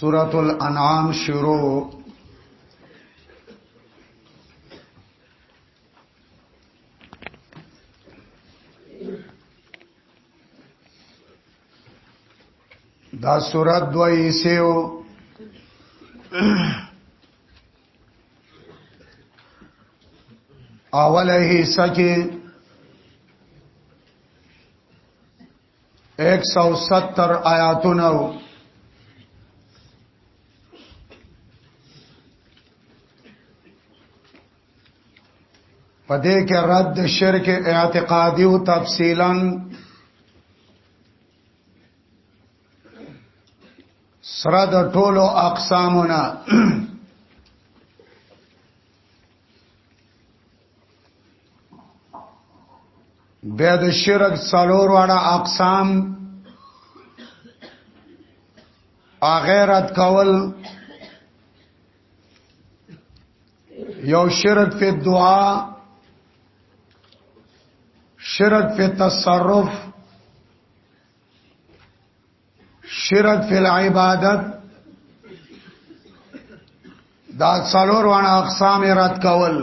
سورة الانعام شروع دا سورة دو ایسیو اوله حصہ کې 170 آیاتونه پدې کې رد شرک اعتقادي او تفصیلا سره د ټولو اقسامونه بیا د شرک څلور واړه اقسام اغیرت کول یو شرک فی دعا شرک فی تصرف شرک فی العبادت دا څلور وانه اقسام رد کول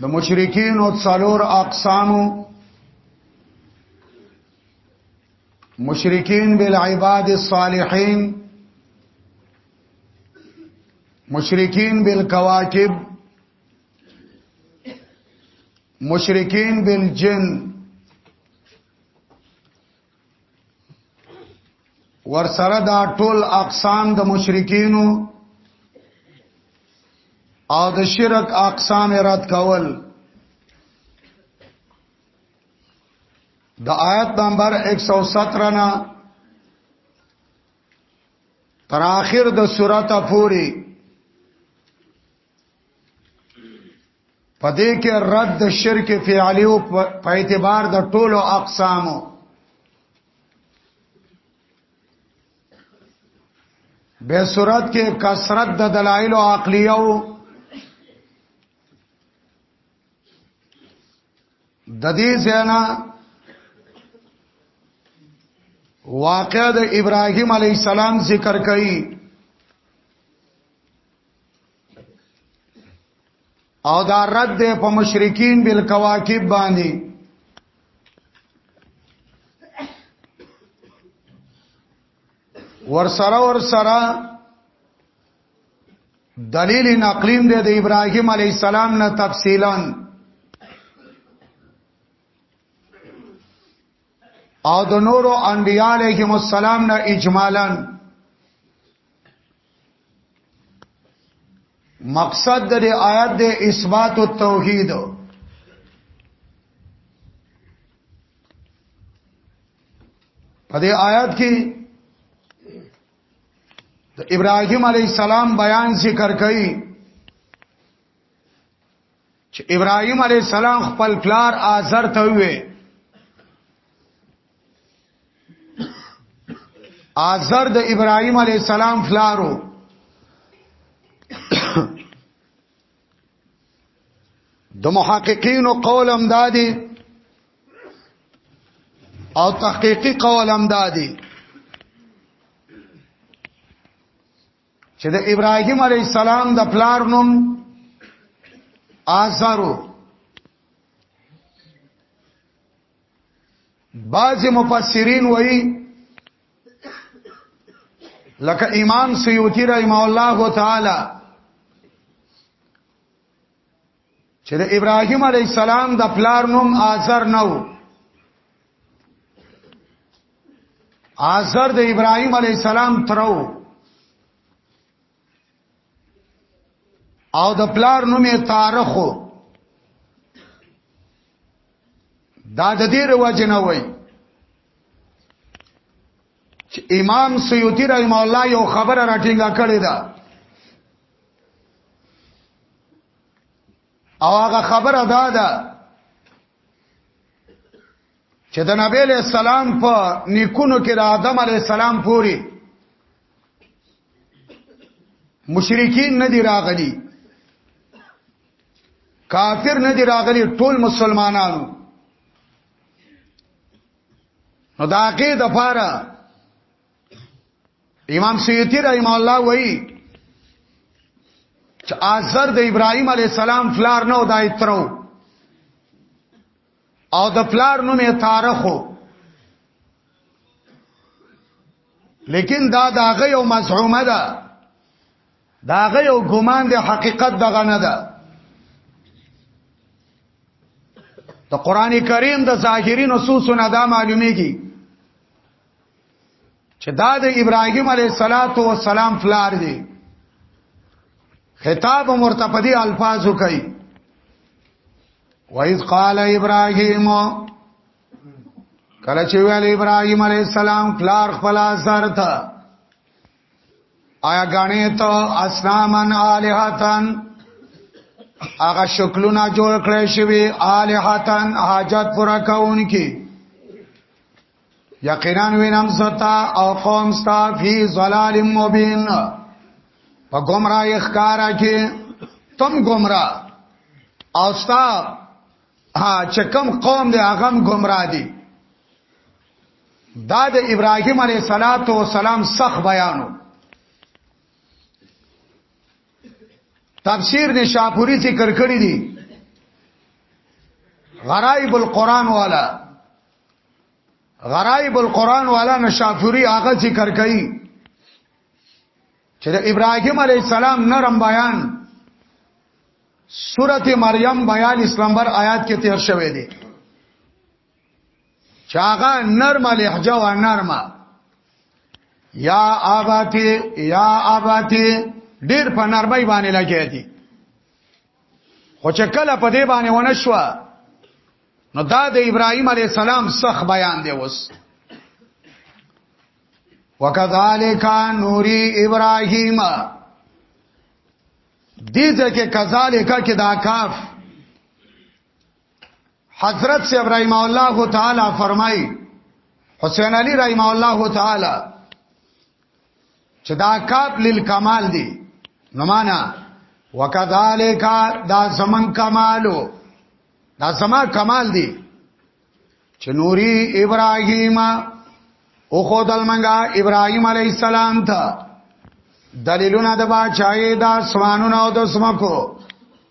د مشرکین او څلور اقسامو مشرکین بالعباد الصالحین مشرکین بالکواکب مشرکین بالجن ور سره دا ټول اقسام د مشرکینو او د شرک اقسام رد کول د آیت نمبر 117 نه تر اخر د سورته پوری پدې کې رد د شرک فعلی او په اعتبار د ټولو اقسامو به صورت کې کثرت د دلایل او عقلیو د دې ځنا واقع د ابراهیم علی السلام ذکر کړي او دا رد ده په مشرکین بل کواکب باندې ورسره ورسره دلیل نقلیم ده د ابراهیم علی السلام نه تفصیلا او د نورو انبیاء علیهم السلام نه اجمالاً مقصد د آیات د اثبات او توحید په دې آیات کې د ابراهیم علی السلام بیان ذکر کړي چې ابراهيم عليه السلام خپل پلار آزر ته وې آزر د ابراهيم عليه السلام فلارو د محققین قولم دادی او تحقیقی قولم دادی چې د ابراهيم عليه السلام د پلار نوم آزارو بعض مفسرین وایي لکه امام سیوطی رحمه الله تعالی چې د ابراهيم عليه السلام د پلار نوم آزر نه و آزر د ابراهيم عليه السلام ترو او د پلار نوم یې تارخ دا د دې رواج نه وای چې امام سیوطی رحم الله یو خبره راټینګه کړې ده او هغه خبره دا ده چې د نبی له سلام په نیکونو کې د آدم علی السلام پوری مشرکین نه دی راغلي کافر نه دی راغلي ټول مسلمانانو نو دا کې د پاره امام سیوطی رحم الله وایي چې آزر د ابراهیم علی السلام فلار نو دای ترو او د فلار نوم یې تارخو لیکن دا داغه یو مزعومه ده داغه یو ګمان د حقیقت دغه نه ده د قران کریم د ظاهری نصوصونه دا معلومیږي چې دا د ابراهیم علیه الصلاۃ والسلام فلار دی خطاب مرتپدی الفاظ کوي وَإِذْ قَالَ إِبْرَاهِيمُ کله چې ویل ابراهيم عليه السلام کلار خپل اثر ته آیا غنی ته اسنامن الہتن هغه شکلونه جوړ کړی شوی الہتن حاجت پورا کون کی یقینا وینم ستا او قوم ستا فی ظلال مبین په گمراه اخکارا کې تم گمراه او ستا ها چکم قوم دی هغه گمراه دی دا د ابراهیم علیه صلوات و سلام صح بیانو تفسیر نشاپوری ذکر کړی دی غرائب القرآن والا غرائب القرآن والا نشاپوری هغه ذکر کړي چې د ابراهیم علی السلام نرم بیان سورته مریم بیان اسلامبر آیات کې تیر شوی دی چاغه نرمه لهجه و نرمه یا آباتی یا آباتی ډیر په نرمۍ باندې لګی دي خو چې کله په دې باندې ونه شو نو دا د ابراهیم علی السلام سخ بیان دی وس وکذالک نوری ابراهیم دې ځکه کذالک کې دا کاف حضرت سی ابراهیم الله تعالی فرمای حسین علی رحم الله تعالی چې دا کاپ لیل کمال دی نو معنا وکذالک دا زمن کمالو دا زما کمال دی چې نوري ابراهیم او خدل منګه ابراهیم علی السلام ته دلیلونه د باچای دا سوانونو د سمکو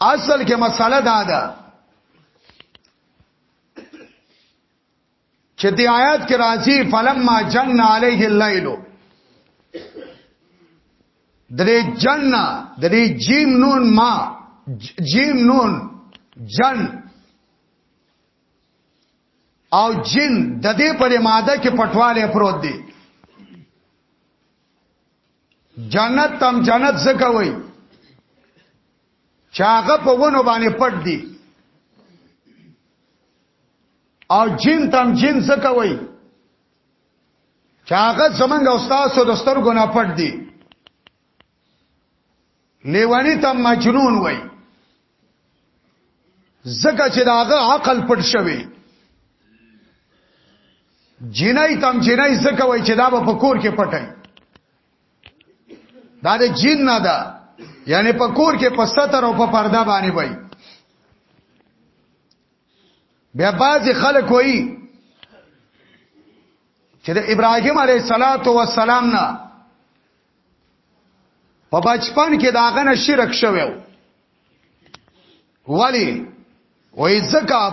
اصل کې مسله دا ده چې دی آیات کې راځي فلما جن علیه الليل درې جن درې جیم نون ما جیم نون جن او جن د دې پر ماده کې پټواله پروت دی جنت تم جنت زکه وای چاغه په ونو باندې پټ دی او جن تم جن زکه وای چاغه زمنګ استاد سو دستر ګنا پټ دی لیوانی ته مجنون وای زکه چې داغه عقل پټ شوی جنای تم جنای زکه وای چې دا به په کور کې پټای دا د جن نه ده یعنی په کور کې په ستر او په پرده باندې وای بیا باز خلک وای چې د ابراهیم علیه السلام نه په بچپن کې داغه نه شرک شوی ولی وای زکه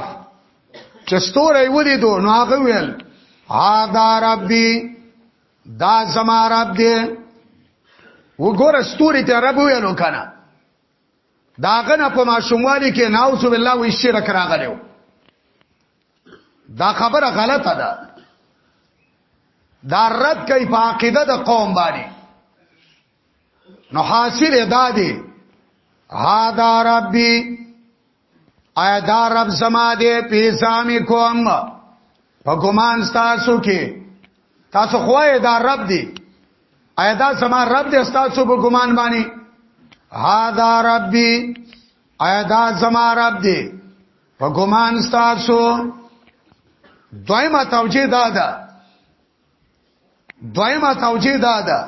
چې ستوري ودی دو نو هغه ویل ها دا رب دی دا زما رب دی وګوره ستوري ته رب ویلو کنه داغه نه په ماشوموالي کې ناوذ بالله وی شرک راغلو دا خبره غلطه ده دا رد کوي په عقیده د قوم باندې نو حاصل ادا دی ها دا ربي آیا دا رب زما دې پیسامي کوم په ګمان تاسو کې تاسو خوای دا رب دی آیا دا زما رب دې تاسو په ګمان باندې ها دا ربي آیا دا زما رب دی په ګمان تاسو دویمه توجیه دا ده دویمه توجیه دا ده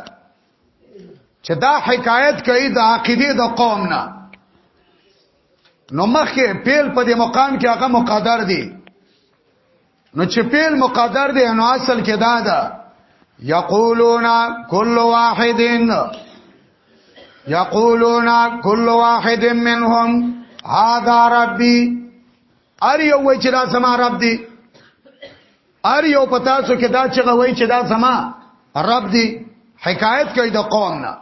چې دا حکایت کوي د عقیده د قوم نه نو مخکې پیل په دې مقام کې هغه مقدر دی نو چې فعل مقدر دی نو اصل کې دا ده یقولون کل واحد یقولون کل واحد منهم هذا ربي ار یو وای چې دا سما رب دی ار یو پتا سو کې دا چې وای چې دا سما رب دی حکایت کوي د قوم نه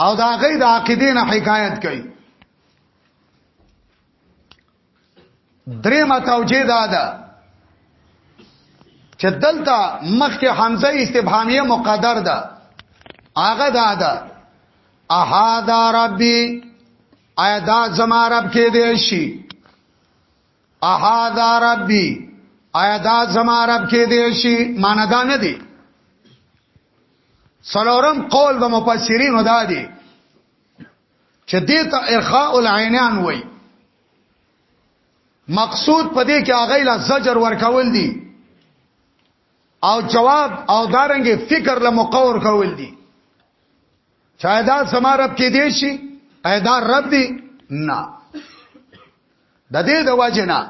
او دا غي د عقیدې نه حکایت کوي درې متوجه دا ده چې دلته مخکې حمزه استفهامیه مقدر ده هغه دا ده احادا ربي آیا دا زما رب کې دی شي احادا ربي آیا دا زما رب کې دی شي معنی دا نه دی سلورم قول به مفسرین دا دی چې دې ته ارخاء العینان وای مقصود په دې کې هغه لا زجر ورکول دي او جواب او دارنګ فکر له مقور کول دي چا دا سمارب کې دی شي ایدا رب دی نه د دې د واجنا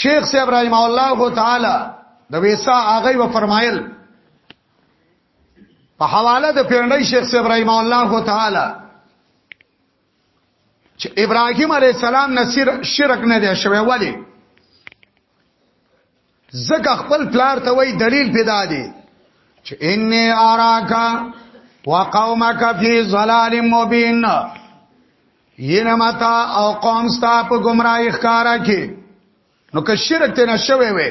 شیخ صاحب رحم الله تعالی د ویسا هغه و فرمایل په حواله د پیرنۍ شیخ صاحب رحم الله تعالی چې ابراهیم علی السلام نصیر شرک نه دی شوی ولی زکه خپل پلار ته وای دلیل پیدا دی چې ان اراکا وقومک فی ظلال مبین ینه متا او قوم ستا په گمراهی ښکارا کې نو که شرک ته نشوي وي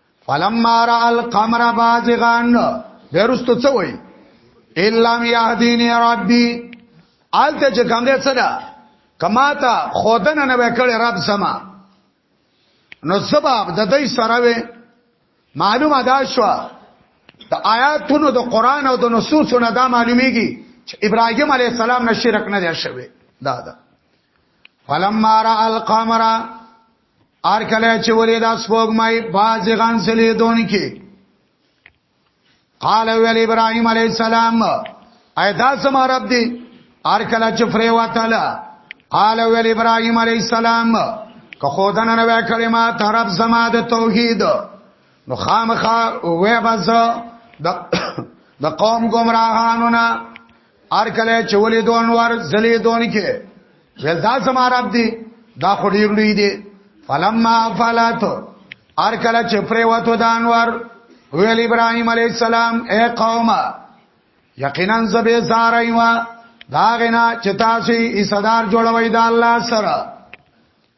فلما را القمر بازغان بیرستو څه وای الا یهدینی ربی آلته چې کوم دې څه ده کما ته خودنه نه وکړي رب سما نو سبب د دې سره وې معلومه دا شو د آیاتونو د قران او د نصوصو نه دا معلومیږي چې ابراهیم علی السلام نه شرک نه دی شوی دا دا فلما را القمر ار کله چې ولې دا سپوږمۍ باز غان سلی دون کې قال ویل ابراهيم عليه السلام ايدا سم رب دي ار کله چې فرې واتاله قال ویل ابراهيم عليه السلام که خودنه نو کلمه طرف زما د توحید نو خامخا وې بس د د قوم گمراهانو نه ار کله چولې دون ور زلې دون کې ول دا زما رب دی دا خو ډیر لوی دی فلما فلات ار کله چې پرې وته د انور ویل ابراهيم عليه السلام اے قوم یقینا زبې زارایما دا غنا چې تاسو یې صدر جوړوي د الله سره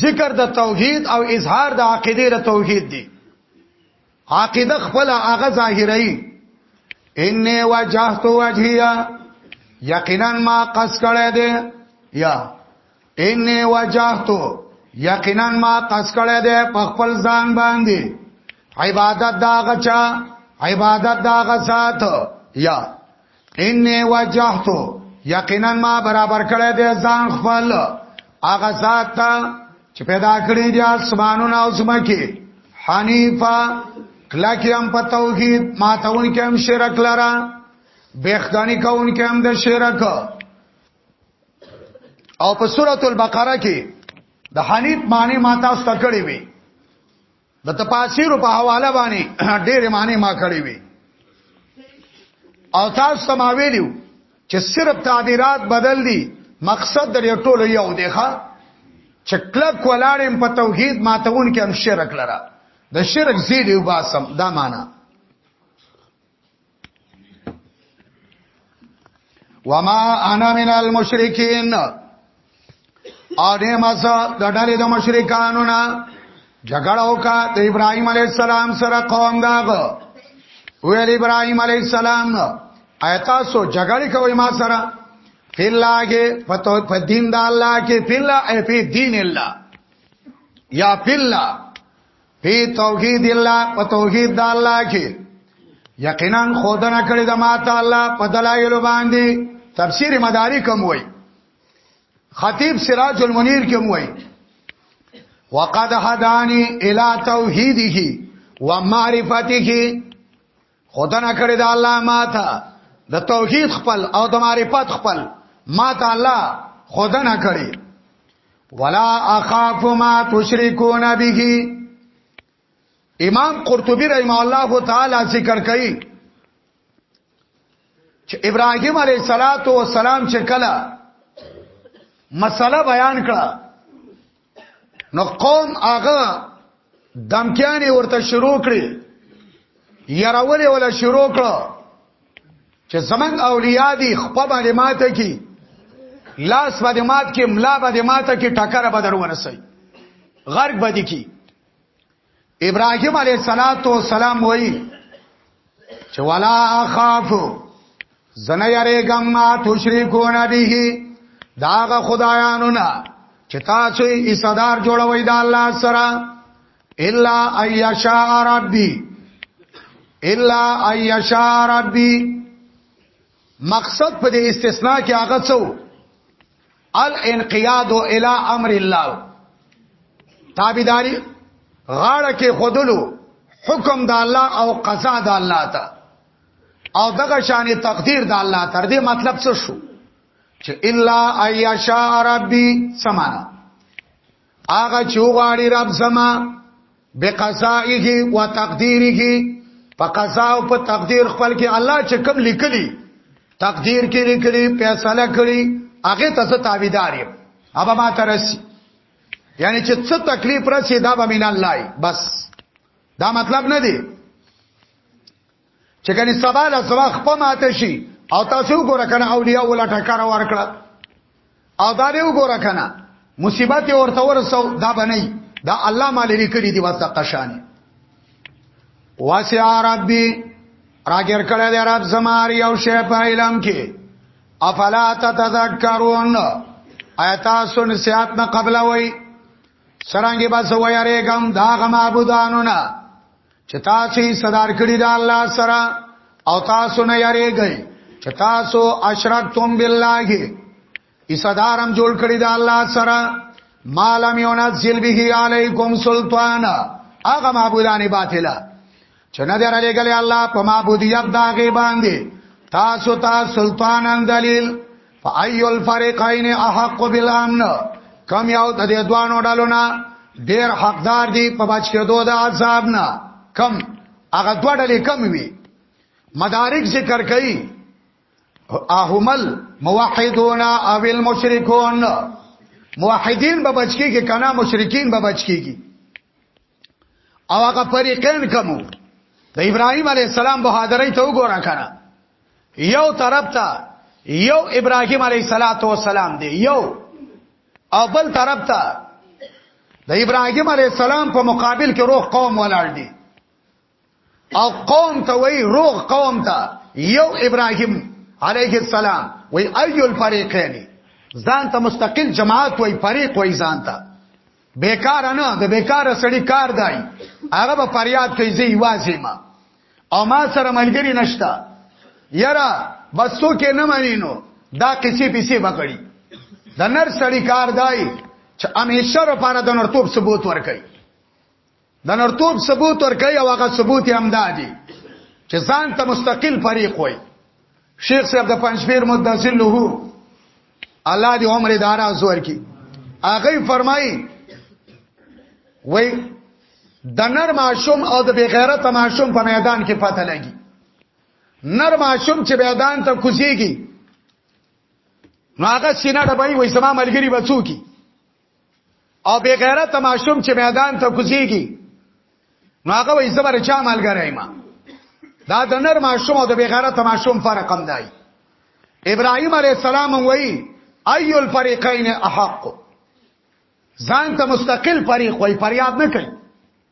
ذکر د توحید او اظهار د عقیده د توحید دی عقیده خپل هغه ظاهری ان وجهت وجهیا یقینا ما قص کړه دې یا ان وجهت یقینا ما قص کړه دې په خپل ځان باندې عبادت دا غچا عبادت دا غسات یا انی وجهتو یقینا ما برابر کړی دی ځان خپل هغه ذات ته چې پیدا کړی دی اسمانونه او زمکه حنیفا کلا کې هم په توحید ما ته ون کې هم شرک لرا بخدانی کون کې هم د شرک او په سورۃ البقره کې د حنیف معنی ما تاسو ته کړی وی د تفاسیر په حواله باندې ډېر معنی ما کړی وي او تاسو سما ویلو چې صرف تعبیرات بدل دي مقصد د ټولو یو دی ښا چې کلک ولاړم په توحید ماتون کې هم شرک لره د شرک زیډي وباسم دا معنا وما انا من المشرکین او دې مزه د ډلې د مشرکانو نه جګړه وکړه د ابراهيم عليه السلام سره قوم داغه ویل ابراهيم عليه السلام ایتا سو جګړه کوي ما سره فلا کې پتو په دین د الله کې فلا ای په دین الله یا فلا په توحید الله په توحید د الله کې یقینا خودنه کړی د ما تعالی په دلایل باندې تفسیر مدارک هم وای خطیب سراج المنیر کې هم وای وقد هدانی الی توحیده و معرفته خدانه کړی دا الله ماته د توحید خپل او د معرفت خپل ماته الله خدانه کړی ولا اخاف ما تشركون به امام قرطبی رحم الله تعالی ذکر کوي چې ابراهيم عليه صلوات و سلام چې کله مسله بیان کړه نو قوم هغه دمکیانې ورته شروع کړي یراولې ولا شروع کړه چې زمنګ اولیاء دي خپل باندې ماته کی لاس باندې مات کې ملا باندې ماته کې ټکر بدر ورسي غرق باندې کی ابراهيم عليه صلوات و سلام وای چې ولا اخاف زنه یریګم ما تشریکون به داغه خدایانو نه چې تاسو یې صدر جوړوي د الله سره الا ايشاء ربي الا ايشاء ربي مقصد په دې استثناء کې هغه څو الانقیاد الی امر الله تابعداري غاړه کې خودلو حکم د الله او قضا د الله ته او دغه شان تقدیر د الله تر دې مطلب څه شو چې الا ایشا ربی سمانا هغه چې وغواړي رب زما بقضائه و تقدیره په قضا او په تقدیر خپل کې الله چې کوم لیکلي تقدیر کې لیکلي فیصله کړی هغه ته زه تابعدار یم ابا ما ترسي یعنی چې څه تکلیف راشي دا به مین الله بس دا مطلب نه دی چې کني سبا له سبا خپل ماته شي او تاسو وګوره کنه اولیاء ولا ټکر ورکړه او دا به وګوره کنه مصیبت ورته ورسو دا بنئ دا الله مال لري کړی دی واسه قشانه واسع ربي راګر کړه دی رب زمار یو شی په علم کې افلا تتذکرون آیات سن سیات نه قبل وای سرانګي بس وای رېګم دا غ معبودانو نه چې تاسو یې صدر کړی د الله سره او تاسو نه یریږئ چې تاسو اشرکتم بالله یې صدرم جوړ کړی د الله سره مالم ينزل به علیکم سلطانا هغه معبودان باطله چې نه درلې ګلې الله په معبودیت داګه باندې تاسو ته سلطانان دلیل فایو الفریقین احق بالامن کم یو د دې دوانو ډلو نه ډیر حقدار دي په بچ کېدو د عذاب نه کم هغه دوه ډلې کم وي مدارک ذکر کوي اهمل موحدون او المشرکون موحدین به بچ کیږي کنا مشرکین به بچ کیږي او هغه فریقین کومو د ابراهیم علی السلام بهادرۍ ته وګوره کړه یو طرف ته یو ابراهیم علی السلام دی یو او بل طرف ته د ابراهیم علی السلام په مقابل کې روح قوم ولاړ دي او قوم ته وای روغ قوم ته یو ابراهیم علیه السلام وای ایو الفریقین ځان ته مستقل جماعت وای فریق وای ځان ته بیکار نه د بیکار سړی کار دی هغه په فریاد کوي زی واځي ما او ما سره ملګری نشتا یرا بس تو کې نه مینو دا کسی پیسې وکړي د نر سړی کار دی چې همیشه لپاره د نرتوب ثبوت ورکړي د نرتوب ثبوت ورکړي او هغه ثبوت هم دادي چې ځان ته مستقل فریق وای شیخ صاحب د پنځپیر مدثر له الله دې عمر دارا زور کی هغه فرمایي وای د نر ماشوم او د بغیرت ماشوم په میدان کې پته لګي نر ماشوم چې میدان ته کوزيږي نو هغه سینه ډبای وای سما ملګری بچو کی او بی غیرت ماشوم چې میدان ته کوزيږي نو هغه وې زبر چا مالګرای ما دا د نر ماشوم او د بی غیرت ماشوم فرق هم دی ابراهيم عليه السلام وایي اي الفريقين احق ځان ته مستقل فريق وای فریاد نه کوي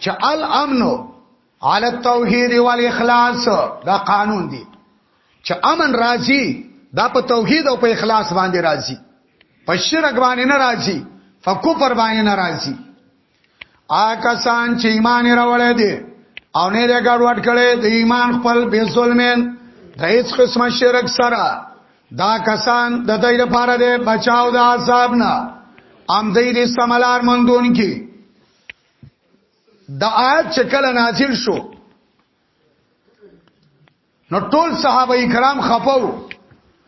چې الامن علی التوحید والاخلاص دا قانون دی چې امن راځي دا په توحید او په اخلاص باندې راځي په شرک باندې نه راځي فکفر باندې نه راځي آکه سان چې ایمان راوړې دي او نه لري ګډوډ کړي د ایمان خپل بے ظلمین د هیڅ قسم شرک سره دا کسان د دې لپاره د بچاو د عذاب نه ام دې دې سملار مندون کی د آیت چې کله نازل شو نو ټول صحابه کرام خپو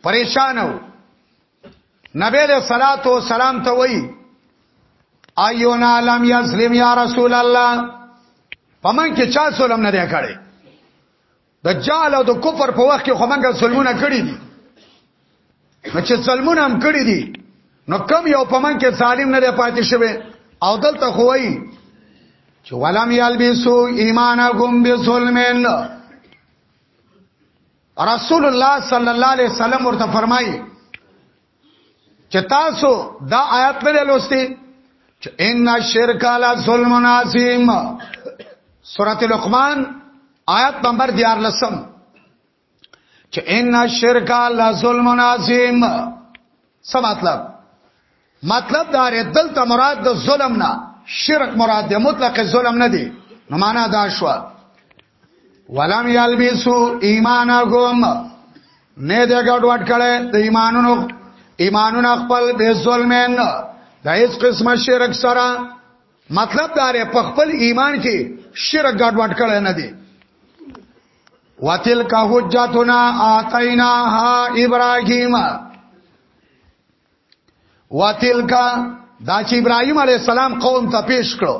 پریشان وو نبی له صلوات و سلام ته وای ایونا لم یسلم یا رسول الله پمن کې چا سلام نه دی کړی د جال او د کفر په وخت کې خو موږ ظلمونه کړی دي نو چې ظلمونه هم کړی دي نو کم یو په من کې ظالم نه دی پاتې شوی او دلته خو وایي چې ولم یلبسو ایمانکم بظلمن رسول الله صلی الله علیه وسلم ورته فرمایي چې تاسو دا آیات نه لوستي چې ان الشرک لا ظلم عظیم سورۃ لقمان آیات نمبر 14 چې ان الشرک لا ظلم عظیم څه مطلب مطلب دا ردل ته مراد د ظلم نه شرک مراد دی مطلق ظلم نه دی نو معنا دا شو ولم یلبسو ایمانهم نه دې ګډ وډ کړي د ایمانونو ایمانونه خپل به ظلمن د هیڅ قسم شرک سره مطلب دا لري په خپل ایمان کې شرک ګډ وډ کړي نه دي وتلک حجتنا اعطیناها ابراهیم وتلکا دا چې ابراهيم عليه السلام قوم ته پیش کړو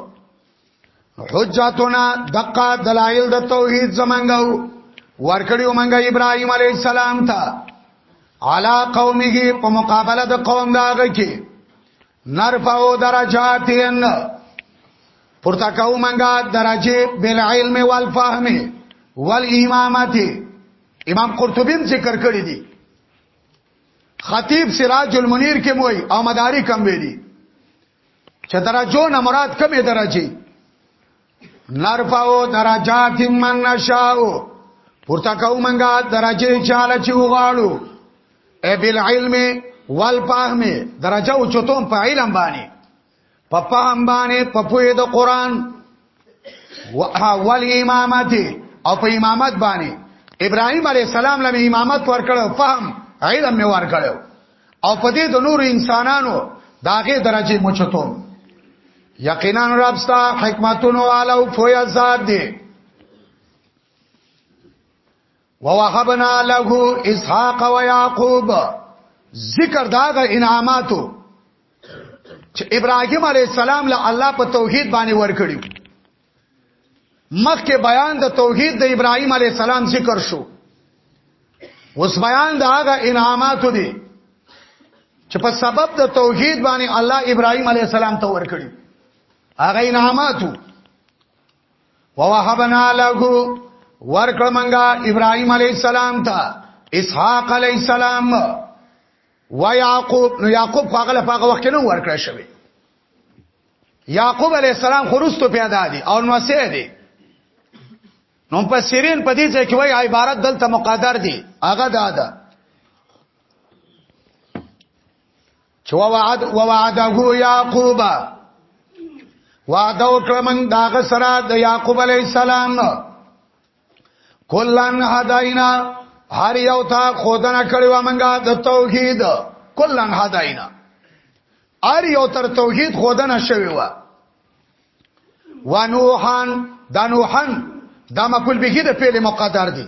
حجتنا دقه دلایل د توحید زمنګو ورکړیو منګه ابراهيم عليه السلام ته علا قومه په مقابله د قوم داغه کې نرفعو درجاتین پورته کوو منګه درجه بل علم والفهم والامامت امام قرطبی ذکر کړی دی خطیب سراج المنیر کې موي او مداري کم ویلي چې درجو نه مراد کمې درجه نرفعو درجات من نشاو پورته کوو منګه درجه چاله چې وغاړو ابل علم والفهم درجه او چتون په علم باندې په پام باندې په پوی د قران ول امامت او په امامت باندې ابراهيم عليه السلام له امامت ورکړو فهم علم می ورکړو او په دې د نور انسانانو داغه درجه مچتو یقینا رب ستا حکمتونو والو فویا ذات دی ووهبنا له اسحاق و یاقوب ذکر داغه انعاماتو چې ابراهيم عليه السلام له الله په توحید باندې ورکړي مخکې بیان د توحید د ابراهيم عليه السلام ذکر شو اوس بیان د هغه انعاماتو دي چې په سبب د توحید باندې الله ابراهيم عليه السلام ته ورکړي هغه انعاماتو ووهبنا له ورکړ منګه ابراهيم عليه السلام ته اسحاق عليه السلام و يعقوب نو يعقوب هغه په هغه وخت کې نو ورکړ شوی يعقوب عليه السلام خروستو پیدا دي او نو سه دي نو په سیرین په دې ځای کې وای عبارت دلته مقدر دي هغه دا ده چو وعد وعده یعقوب وعده وکړه من داغه سره د یعقوب علی السلام کلن هداینا هر یو تا خودنه کړو منګه د توحید کلن هداینا هر یو تر توحید خودنه شوی و ونوحان دنوحن دا مقبول به د فعل مقدر دی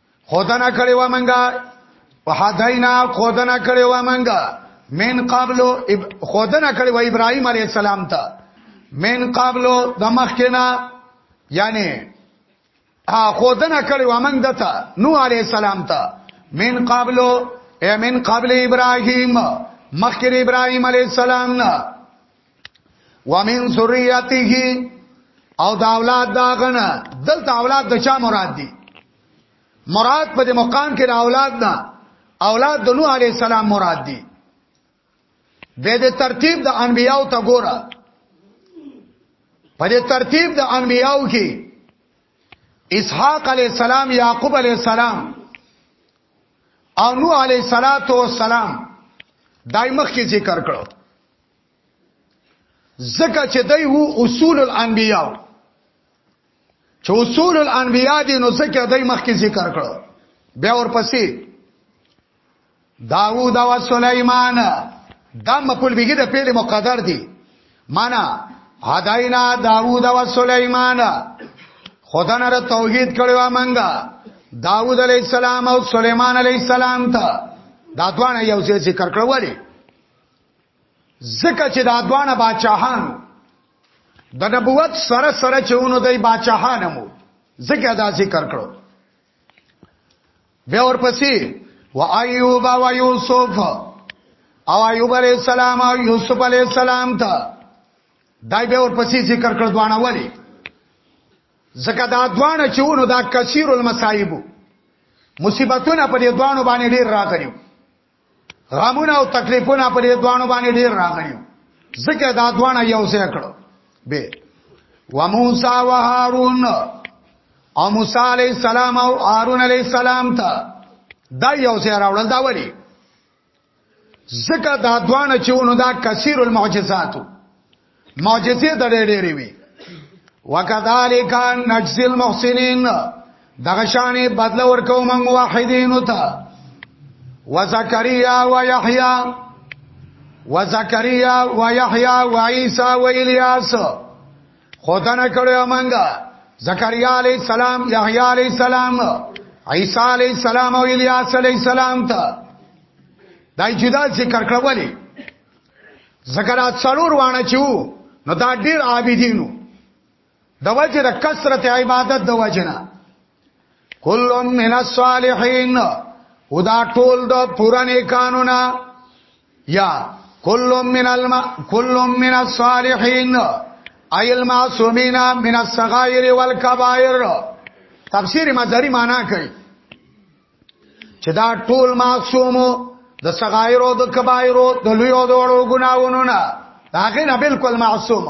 خودنه کړي و منګه په حدینا خودنه کړي و منګه من قبل خودنه کړي و ابراهيم عليه السلام ته من قبل د مخکنا یعنی ها خودنه کړي و منګ دته نو عليه السلام ته من قبل ای من قبل ابراهيم مخکې ابراهيم عليه السلام نه ومن ذریته او دا اولاد دا غنه دلته اولاد د چا مراد دی مراد په دې مقام کې د اولاد نه اولاد د نوح علی السلام مراد دی به د ترتیب د انبیاو ته ګوره په دې ترتیب د انبیاو کې اسحاق علی السلام یعقوب علی السلام او نوح علی السلام دای مخ کې ذکر کړو زکه چې دی وو اصول الانبیاء چې اصول الانبیاء دي نو زکه دی مخکې ذکر کړو بیا ورپسې داوود او سليمان دا مقبول بیګه د پیل مقدر دي معنا هداینا داوود او سليمان خدا نه توحید کړو مونږه داوود علی السلام او سليمان علی السلام ته دا دوانه یو څه ذکر کړو ولی زکه چې دا دوانه باچاهانو د نبوت سره سره چېونو دای باچاهانمو زکه دا ذکر کړو بیا ورپسې و ایوب و یوسف او ایوب علیہ السلام او یوسف علیہ السلام ته دای به ورپسې ذکر کړ دوانه ولی زکه دا دوانه چې ورو دا کثیر المصائب مصیبتونه په دې دوانو باندې ډیر راغلي غمونه او تکلیفونه په دې دوانو باندې ډیر راغلي ځکه دا دوانه یو ځای کړو به و موسی و هارون او موسی علی السلام او هارون علی السلام ته دا یو ځای راوړل دا وری ځکه دا دوانه چې ونو دا کثیر المعجزاتو معجزې د ډېر ډېر وي وکذالک نجزی المحسنین دغه شانې بدل ورکو من واحدین ته وزکریا و یحیی وزکریا و یحیی و عیسی و الیاس خدانه کړو منګه زکریا علی السلام یحیی علی السلام عیسی علی السلام او الیاس علی السلام ته دای جدا ذکر کړولې زګرات څلور وانه چې وو نو دا ډیر عابدینو د وجه د کثرت عبادت د وجنه کل من الصالحین او دا ټول د پرانه قانونا یا کل من الما کل من الصالحین ای المعصومین من الصغائر والکبائر تفسیر مزاری معنا کوي چې دا ټول معصومو د صغایرو د کبایرو د لویو د وړو ګناوونو نه هغه نه بالکل معصوم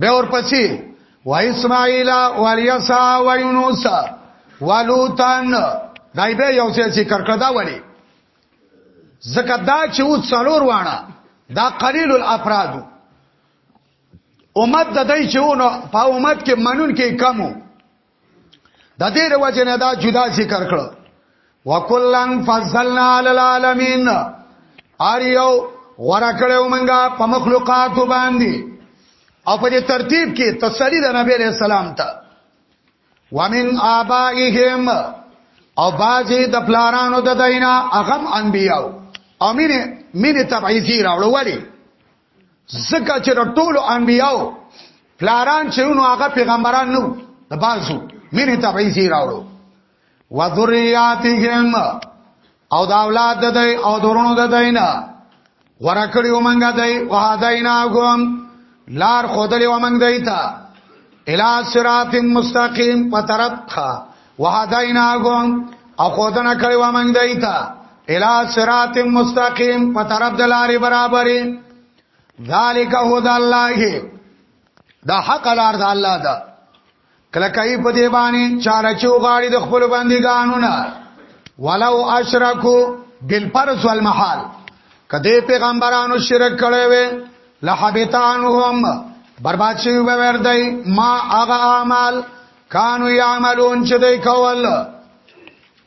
به ورپسې و اسماعیل و الیسا و یونس و لوطن دای به یو څه ذکر کړه دا وړي زکه دا چې و څلور وانه دا قلیل الافراد امت د دای چې ونه په امت کې منون کې کمو د دې د وجه نه دا جدا ذکر کړو وکلن فضلنا علی العالمین اریو غره کړو منګه په مخلوقات باندې او په دې ترتیب کې تسلی د نبی علیہ السلام ته ومن آبائهم او بازی د پلارانو د دینا اغم انبیاو او مینه مینه تبعیزی راوړو ولی زکه چې د ټولو انبیاو پلاران چې نو هغه پیغمبران نو د بازو مینه تبعیزی راوړو و ذریاتهم او دا اولاد د دی او دورونو د دینه ورکړی ومنګه دی وهدینا کوم لار خودلې ومنګ دی ته الى صراط مستقيم په طرف ښا وهدایناهم او خودنه کړی و موږ دایته الى صراط مستقيم په طرف د لارې برابرې ذالک هدى الله دا حق لار د الله ده کله کوي په دی باندې چاره چو غاړي د خپل بندګانو نه ولو اشرکو بالفرض والمحال کدی پیغمبرانو شرک کړي وي لحبط عنهم برباد شي به وردای ما هغه اعمال کانو یعملون چې دوی کول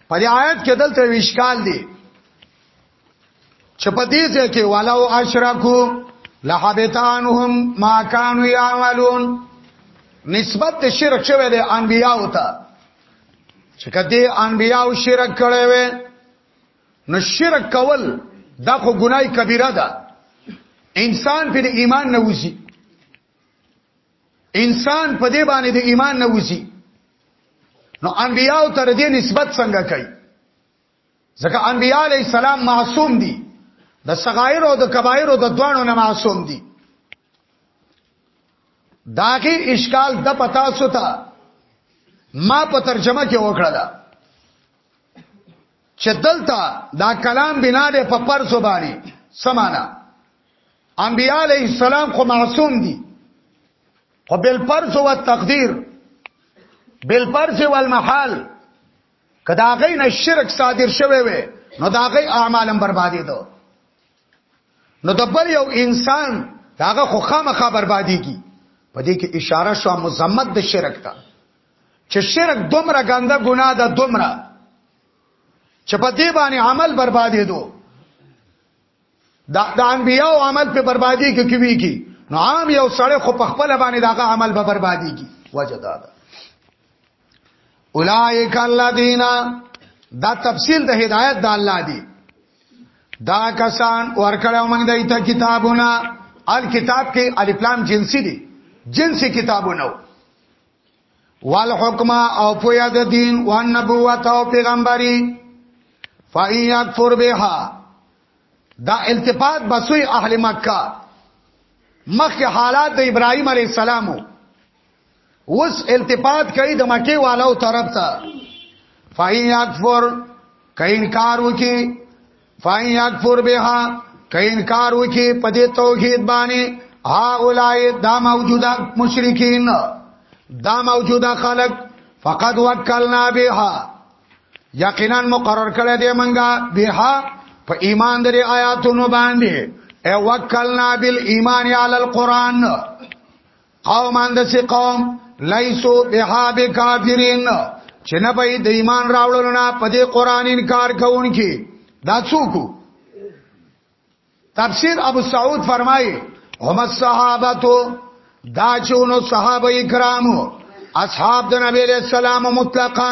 په دې آیت کې دلته وشکال دی چې په دې ځای کې ولو اشرکو لحبتانهم ما كانوا يعملون نسبت د شرک شوه د انبیاو ته چې کدی انبیاو شرک کړي وي نو شرک کول دا خو ګناي کبیره ده انسان په ایمان نه وځي انسان په دې باندې د ایمان نه وځي نو انبیاو تر دې نسبت څنګه کوي ځکه انبیاء علی السلام معصوم دي د صغائر او د کبائر او د دوانو نه معصوم دي داغه اشکال د پتا سوتا ما په ترجمه کې وکړه چې دلته دا کلام بنا ده په پر زبانی سمانا انبیاء علیه السلام خو معصوم دي خو بل فرض او تقدیر بل فرض او المحال کدا غي نه شرک صادر شوی وي نو دا غي اعمالم بربادي دو نو د بل یو انسان داغه خو خامخا بربادي کی په دې کې اشاره شو مزمت د شرک ته چې شرک دومره ګنده ګناه ده دومره چې په دې باندې عمل بربادې دو دا د انبیاو عمل په بربادي کې کوي کی نو عام یو سړی خو په خپل باندې داغه عمل به بربادي کی وجه دا ده اولائک الذین دا تفصیل د هدایت د الله دی دا کسان ورکړو موږ دایته کتابونه ال کتاب کې الف لام جنسی دی جنسی کتابونه والحکم او پویا د دین او نبوت او پیغمبري فإن يكفر بها دا التفات بسوی اهل مکه مخکې حالات د ابراهيم عليه السلام اوس التفات کوي د مکه والو طرف ته فإن يكفر کین کار وکي فاین یکفر بها کای انکار وکي په دې توحید باندې ها اولای دا موجوده مشرکین دا موجوده خلق فقد وکلنا بها یقینا مقرر کړی دی منګه بها په ایمان درې آیاتونو باندې او وکلنا بالایمان علی القران قومان د سي قوم ليسو بها بکافرين چې نه به د ایمان راوړل نه په دې قران انکار کوونکي دا څوک تفسیر ابو سعود فرمایي هم الصحابتو دا چونو صحابه کرامو اصحاب د نبی له سلام مطلقاً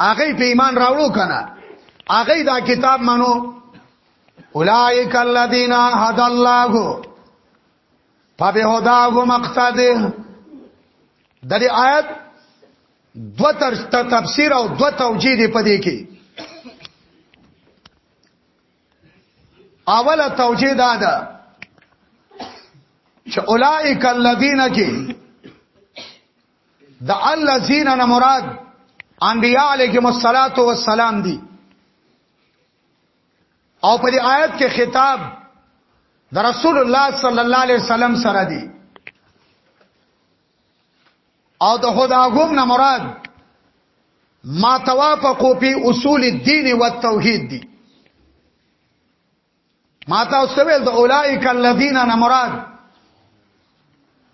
هغه په ایمان راوړو کنه هغه دا کتاب منو اولائک الذین هدى الله فبهداه مقتده د دې آیت دو تر تفسیر او دو توجیه دی په دې کې اوله توجیه دا ده چې اولائک الذین کې د الذین نه مراد انبیاء علیهم الصلاۃ والسلام دي او په دې آیت کې خطاب د رسول الله صلی الله علیه وسلم سره دی او د هداغوم نه مراد ما توافقو په اصول الدین او التوحید دی ما تاسو ویل د اولائک الذین نه مراد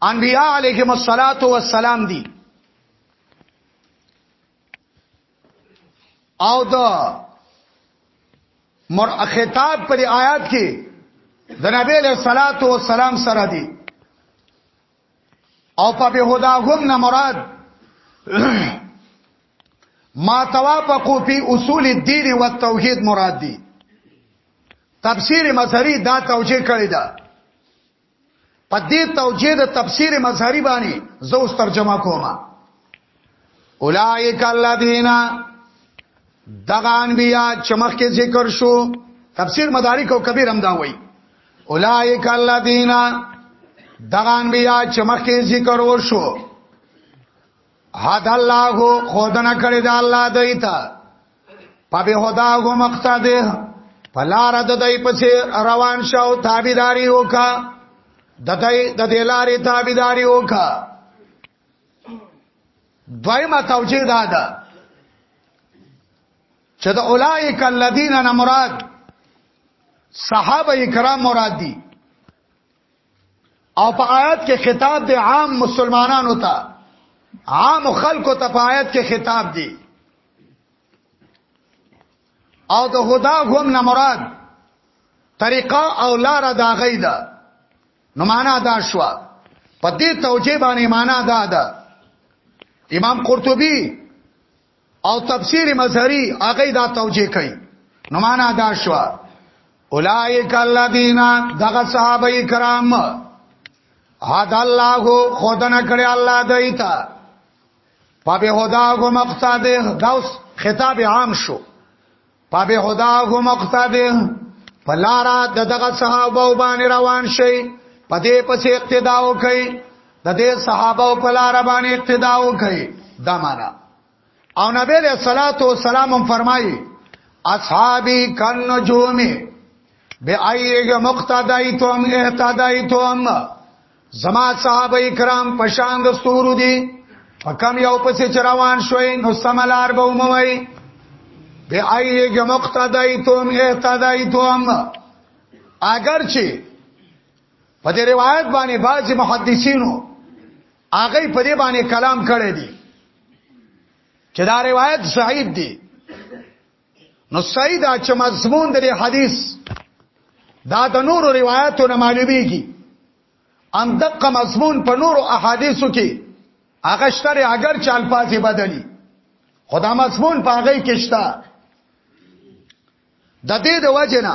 انبیاء علیهم الصلاۃ والسلام دی او دا مر خطاب پر آیات کې د نبی له صلوات و سلام سره دی او په بهدا هم نه مراد ما توافقو فی اصول الدین و التوحید مراد دی تفسیر مظهری دا توجیه کړی دا په دې توجیه د تفسیر مظهری باندې زه اوس ترجمه کوم اولائک الذین دغه انبیا چې مخکې ذکر شو تفسیر مدارک او کبیر هم دا وایي اولائک الذین دغه انبیا چې مخکې ذکر وشو هدا الله خودنه کړی دا الله دایته پبه هدا غو مقصد پلار د دای پسې روان شاو تابعداري وکا د دای د دلارې تابعداري وکا دویمه توجیه دا ده چې د اولایک الذین مراد صحابه کرام مراد دي او په آیات کې خطاب دی عام مسلمانانو ته عام خلکو ته په آیات کې خطاب دی او د هدا هم نه مراد طریقه او لار دا غي ده نو معنا دا شو په دې توجیه باندې معنا دا ده امام قرطبي او تفسیر مظهری هغه دا توجیه کوي نو معنا دا شو اولائک الذین دغه صحابه کرام هدا الله خدانه کړی الله دایتا په هدا غو مقصد دا خطاب عام شو فبهداه مقتده فلارا دغه صحابه باندې روان شي پدې پسې اقتدا وکړي د دې صحابه په لار باندې اقتدا وکړي دا معنا او نبی له صلوات و سلام فرمایي اصحابي کن نجومه بأيغ مقتدایتم اهتدایتم زما صحابه کرام پشان د ستورو دي فکم یو پسې چروان شوي نو سملار به وموي به ایګه مقتدیتم اهتدیتم اگر چې په دې روایت باندې بعضی محدثینو هغه په دې باندې کلام کړی دی چې دا روایت صحیح دی نو صحیح دا چې مضمون د حدیث دا د نورو روایتو نه معلومیږي ان دقه مضمون په نورو احادیثو کې هغه شتره اگر چې الفاظ بدلی خدا مضمون په هغه کې شته د دې د وجنه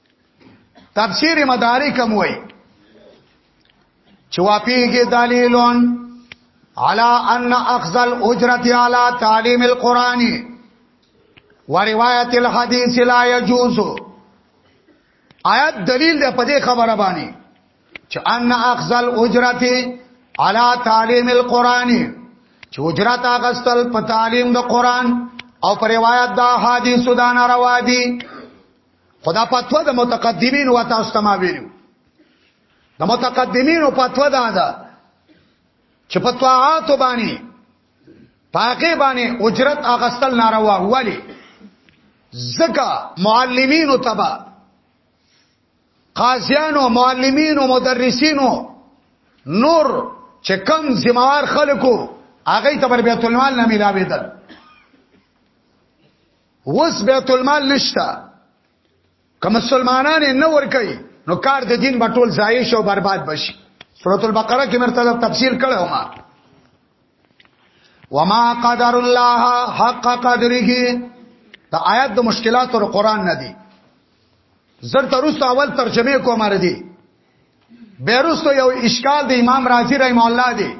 تفسیر مدارک هم وایي چې واپیږي دلیلون على ان اخذ الاجره على تعليم القران وروايه الحديث لا يجوز آیات دلیل ده په دې خبره باندې چې ان اخذ الاجره على تعليم القران چې اجرت اغستل په تعلیم د قران او پر روایت دا حدیث دا ناروا دي خدا پاتوا د متقدمین و تاسو ته ما ویلو د متقدمینو پاتوا ده دا چې په طاعات باندې پاکه باندې اجرت اغستل ناروا ولی زکا معلمینو تبا قاضیانو معلمینو مدرسینو نور چې کم زموار خلکو هغه ته بر بیت المال نه ملاویدل وس بیت المال نشتا که مسلمانان نه ور کوي نو کار د دین په ټول ضایع شو برباد بشي سورۃ البقره کې مرتضی تفسیر کړو ما وما قدر الله حق قدره دا آیات د مشکلات او قران نه دي زر ترست اول ترجمه کوم را دي بیرست یو اشکال د امام رازی رحم الله دی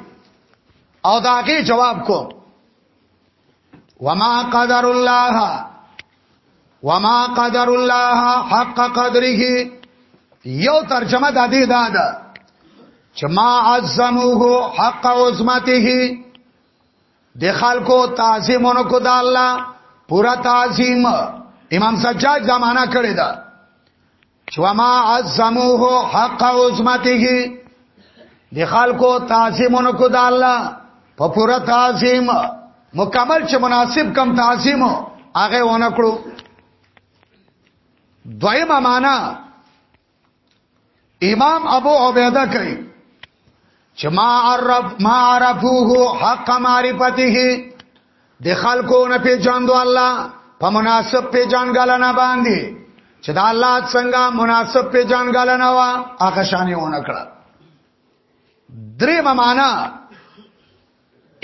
او داغه جواب کو وما قدر الله وما قدر الله حق قدره یو ترجمه د دې دا ده چې ما عظمه حق عظمته د خلکو تعظیمونو کو د الله پورا تعظیم امام سجاج زمانہ کړی دا چې وما عظموه حق عظمته د خلکو تعظیمونو کو د الله په پورا تعظیم مکمل چې مناسب کم تعظیم هغه ونه کړو دویمه معنا امام ابو عبیده کوي چې ما عرف ما عرفوه حق معرفته د خلکو نه پیژاندو الله په مناسب پیژانګل نه باندې چې دا الله څنګه مناسب پیژانګل نه وا هغه شانې ونه کړه درې معنا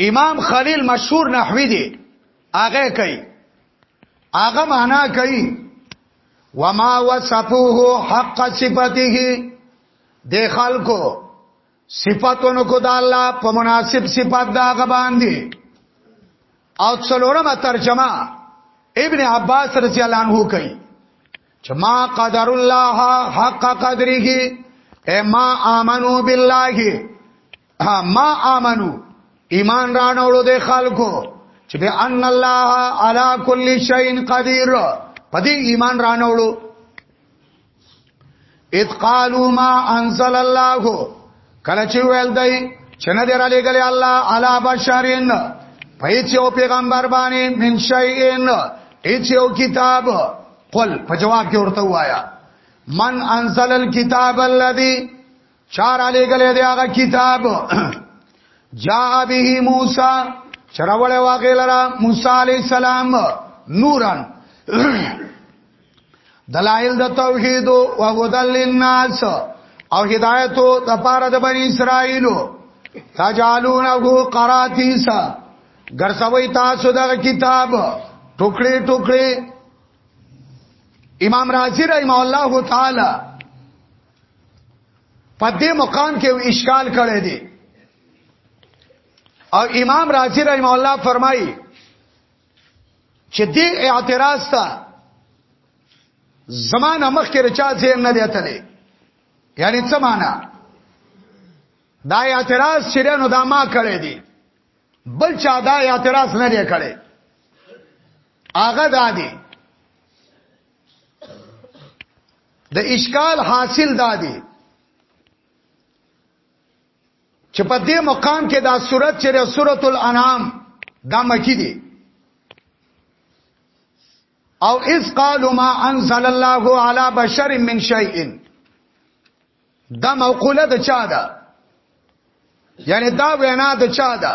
امام خلیل مشهور نحوی دی هغه کوي هغه معنا کوي وما وصفوه حق صفته د خلکو صفاتونو کو د الله په مناسب صفات دا غبان دي او څلورمه ترجمه ابن عباس رضی الله عنه کوي چې ما قدر الله حق قدره اے ما امنو بالله ما امنو ایمان رانوړو د خلکو چې به ان الله علی کل شیء قدیر پدې ایمان رانوړو اذ قالوا ما انزل الله کله چې ویل دی چې نه دی را لګلې الله علا بشرین په یو پیغمبر باندې من شیئن هیڅ یو کتاب قل په جواب کې ورته وایا من انزل الكتاب الذي چا را لېګلې دی هغه کتاب جاء به موسی چرول واقع لرا موسی علی السلام نورن دلائل د توحید او هدل للناس او هدایت د پاره د بنی اسرائیل تجالونه قراتیسا ګرځوي تاسو دغه کتاب ټوکړي ټوکړي امام رازی رحم الله تعالی په دې مقام کې اشکال کړی دی او امام رازی رحم الله فرمایي چې دې اعتراض ته زمانه مخ کې رچا ځین نه دی تللی یعنی څه معنا دا اعتراض چې نو دا ما کړی دی بل چا دا اعتراض نه دی کړی هغه دا دی د اشکال حاصل دادی چې په دې مقام کې دا صورت چې سورۃ الانعام دا مکی دی او اذ قالوا ما انزل الله على بشر من شيء دا موقوله د چا ده یعنی دا وینا د چا ده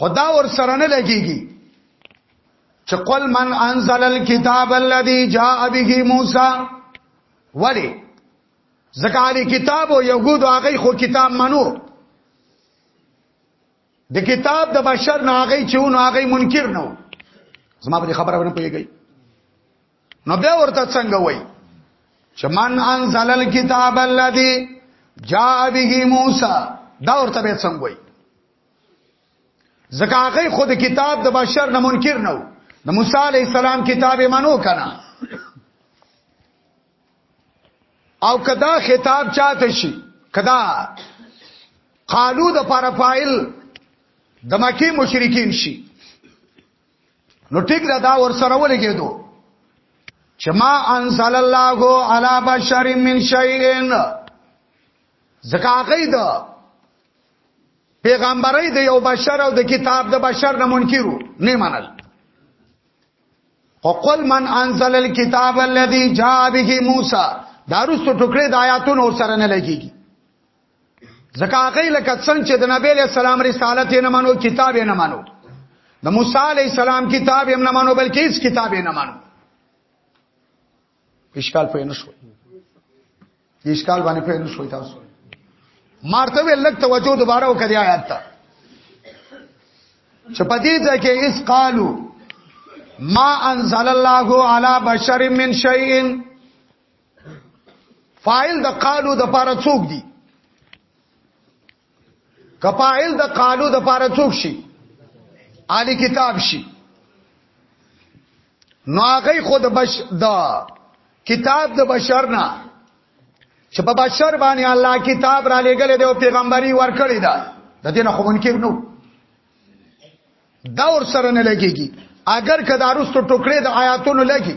خدا ور سره نه لګيږي چې قل من انزل الكتاب الذي جاء به موسی ولی زکاری کتاب او يهود هغه خو کتاب منو د کتاب د بشر نه هغه چېونو هغه منکر نو زما په خبره ونه پیږي نو بیا ورته څنګه وای چې من انزل الكتاب الذي جاء به موسی دا ورته به څنګه وای ځکه هغه خود کتاب د بشر نه منکر نه و د موسی علی السلام کتاب یې منو کنه او کدا خطاب چاته شي کدا قالو د پر فاعل د مکی مشرکین شي نو ټیک دا, دا ور سره ولګېدو چې ما انزل الله علی بشر من شیئن زکاغی دا پیغمبرای د یو بشر او د کتاب د بشر نه منکرو نه منل وقل من انزل الكتاب الذي جاء به موسی داروستو ټوکړه د آیاتونو سره نه لګیږي ځکه هغه لکه څنګه چې د نبی له سلام رسالت یې نه منو کتاب یې نه منو د موسی علی السلام کتاب یې نه منو بلکې هیڅ کتاب یې نه منو اشکال پې نه شو اشکال باندې پې نه شو تاسو مارته وی لګ توجه دوباره وکړی آیات ته چې په دې ځای کې اس قالو ما انزل الله على بشر من شيء فاعل د قالو د پاره څوک دی کفاعل د قالو د پاره څوک شي عالی کتاب شي نو هغه خود بش د کتاب د بشر نه چې په بشر باندې الله کتاب را لېګل دی او پیغمبري ورکړی دا د دې نه خو منکر نو دا ور سره نه لګيږي اگر کدارستو ټوکړې د آیاتونو لګي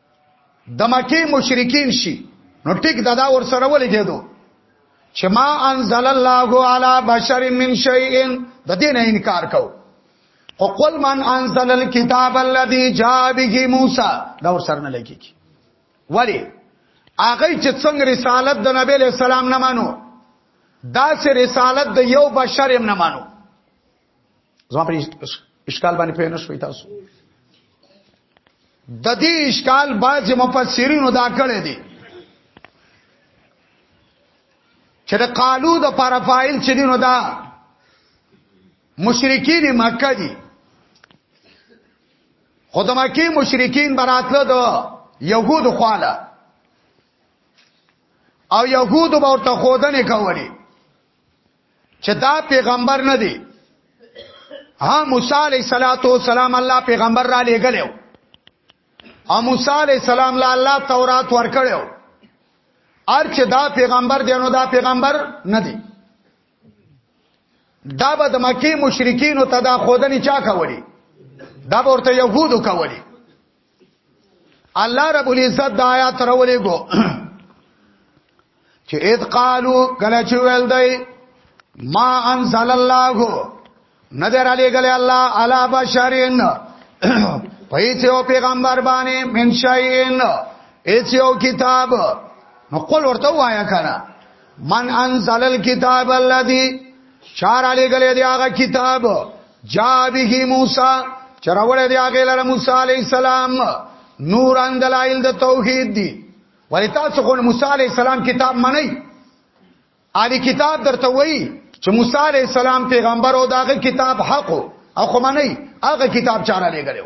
د مکی مشرکین شي نو ټیک ددا ور سره ولې کېدو چې ما انزل الله علی بشر من شیء د دې نه انکار کو او قل من انزل الكتاب الذي جاء به موسی دا ور سره نه لګي ولی هغه چې څنګه رسالت د نبی له سلام نه مانو دا سه رسالت د یو بشر هم نه مانو زما په اشکال باندې پوه نه شوي تاسو د دې اشکال باز مفسرینو دا کړی دی چې د قالو د لپاره فاعل چې دی نو دا مشرکین مکه دي خدامه کې مشرکین براتله د يهود خواله او يهود به ورته خودنه کوي چې دا پیغمبر نه دی ها موسی علیہ الصلوۃ والسلام الله پیغمبر را لېګلو او موسی علیہ السلام له الله تورات ورکړو ارچ دا پیغمبر دی نو دا پیغمبر نه دی دا به د مکی مشرکین ته دا خودنی چا کولی دا ورته يهودو کولی الله رب العزت د آیات راولې کو چې اذ قالو کله چې ویل دی ما انزل الله نظر علی گلی الله علی بشرین پیچ یو پیغمبر باندې من شاین ایچ یو کتاب نو قول ورته وایا کنه من انزل الكتاب الذي چار علی گلی دی هغه کتاب جا به موسی چرول دی هغه لره موسی علی السلام نور اندلایل د توحید دی ولی تاسو خو موسی علی السلام کتاب منئ علی کتاب درته وایي چې موسی علی السلام پیغمبر او داغه کتاب حق او خو منئ هغه کتاب چاره لګلو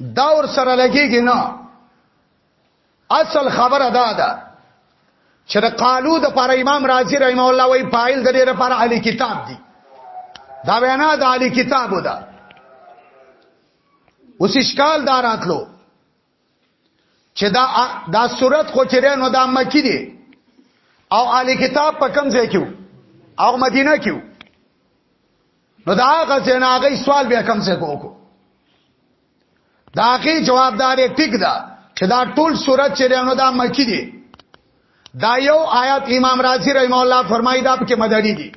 دا ور سره لګيږي نه اصل خبره دا ده چې د قالو د پر امام رازي رحم الله وی فایل د ډیره پر علي کتاب دی دا وینا د علي کتابو ده اوس اشکال داراتلو چې دا دا صورت خو چې نو دا مکی دی او علی کتاب په کم ځای کې او مدینه کې نو دا هغه جناغي سوال بیا کم څه کوو دا کې جوابدار ټیک ده چې دا ټول صورت چې نو دا مکی دی دا یو آیات امام رازی رحم الله فرمایي دا په کې مدني دي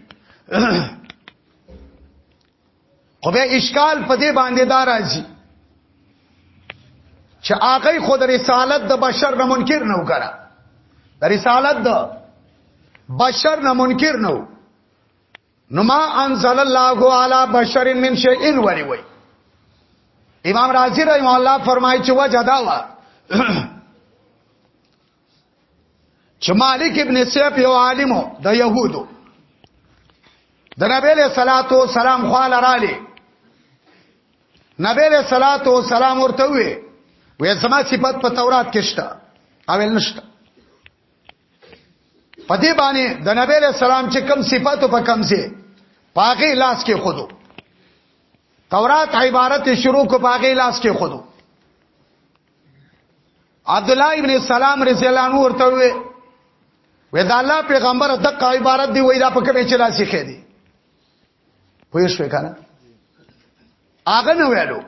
خو به اشکال په دې باندې دا راځي چې هغه خود رسالت د بشر نه منکر نه وکړه د رسالت د بشر نه منکر نه نو ما انزل الله علی بشر من شیء ولی وی امام رازی رحم الله فرمایي چې وجدا وا چې مالک ابن سیف یو عالم د يهودو د نبی له صلوات و سلام خال رالی نبی له صلوات و سلام ورته وی وې زما صفات په تورات کې شته اول نشته پدې باندې د نبی له سلام چې کم صفاتو په کم سي پاګې لاس کې خودو تورات عبارت شروع کو پاګې لاس کې خودو عبد الله ابن سلام رضی الله عنه ورته وی ودا الله پیغمبر د عبارت دی وای دا په کومه چې لا سیخې دی پوه شو کنه هغه نو ویلو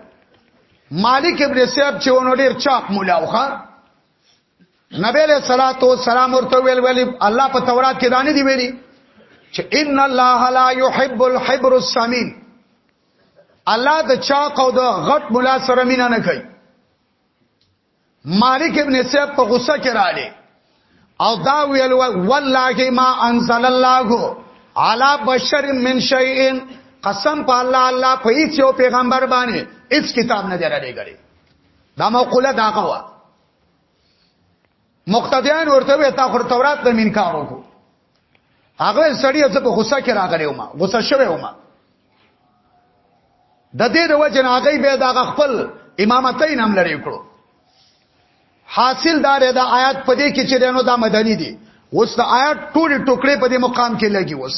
مالک ابن سیب چې ونو ډیر چاپ مولا وخا نبی له صلوات و سلام ورته ویل ویلی الله په تورات کې دانه دی ویلی چې ان الله لا يحب الحبر السمين الله د چاق او د غټ مولا سره مینا نه کوي مالک ابن سیب په غصه کې رااله او دا ویل والله ما انزل الله على بشر من شيء قسم په الله الله په هیڅ یو پیغمبر باندې هیڅ کتاب نه درلې غړي دا موقوله دا قوا مقتدیان ورته وي تا خو تورات د منکار وکړو هغه سړی ته په غوسه کې راغلی ومه غوسه شوی ومه د دې د وجه نه هغه به دا خپل امامتین هم لري کړو حاصل دار دا آیات په دې کې چې دنو دا مدني دي اوس د آیات ټول ټوکړې په دې مقام کې لګي اوس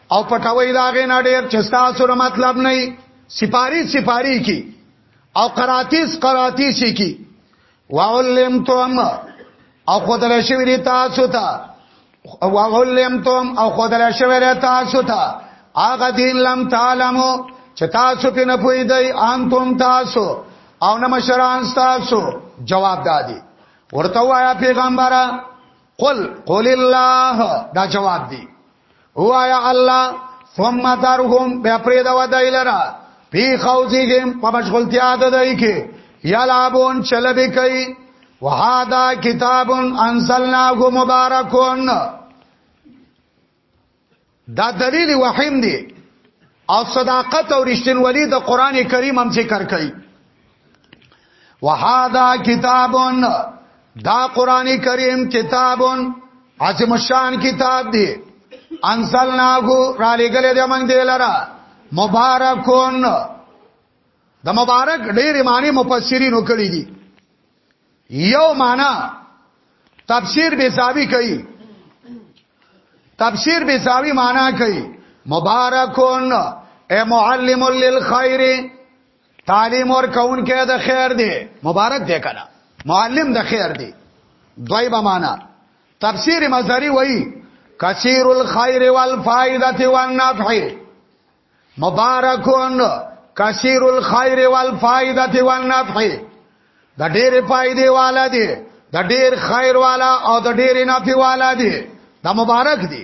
او پټوي دا غې نه ډېر چې تاسو ر مطلب نه سپاری سپاری کی او قراتیس قراتیس کی وعلمتم او خدای شوی دی تاسو ته وعلمتم او خدای شوی دی تاسو ته هغه دین لم تعلمو چې تاسو په نه پوي دی انتم تاسو او نه مشران تاسو جواب دادی ورته وایا پیغمبره قل قل الله دا جواب دی وایا الله ثم درهم بیا پرې دا ودای لرا پی خوزیهم په مشغولتیا ده دای کی یلابون چلبی کوي وهذا کتاب انزلناه مبارک دا دلیل وحیم دی او صداقت او رښتینولی د قران کریم هم ذکر کوي وهذا کتاب دا قران کریم کتاب عظیم شان کتاب دی انزلناه را لګل دی موږ دی لرا مبارکون د مبارک ډېری معنی مفسرین وکړي دي یو معنا تفسیر به صاحب کوي تفسیر به صاحب معنا کوي مبارکون اے معلم للخير تعلیم ور کون کې د خیر دی مبارک دی کنه معلم د خیر دی دوی به معنا تفسیر مزاری وای کثیر الخير والفائده والنفع مبارکون کثیر الخير والفائده والنفع د ډېر فائدې والا دی د ډېر خیر والا او د ډېر نفع والا دی دا مبارک دی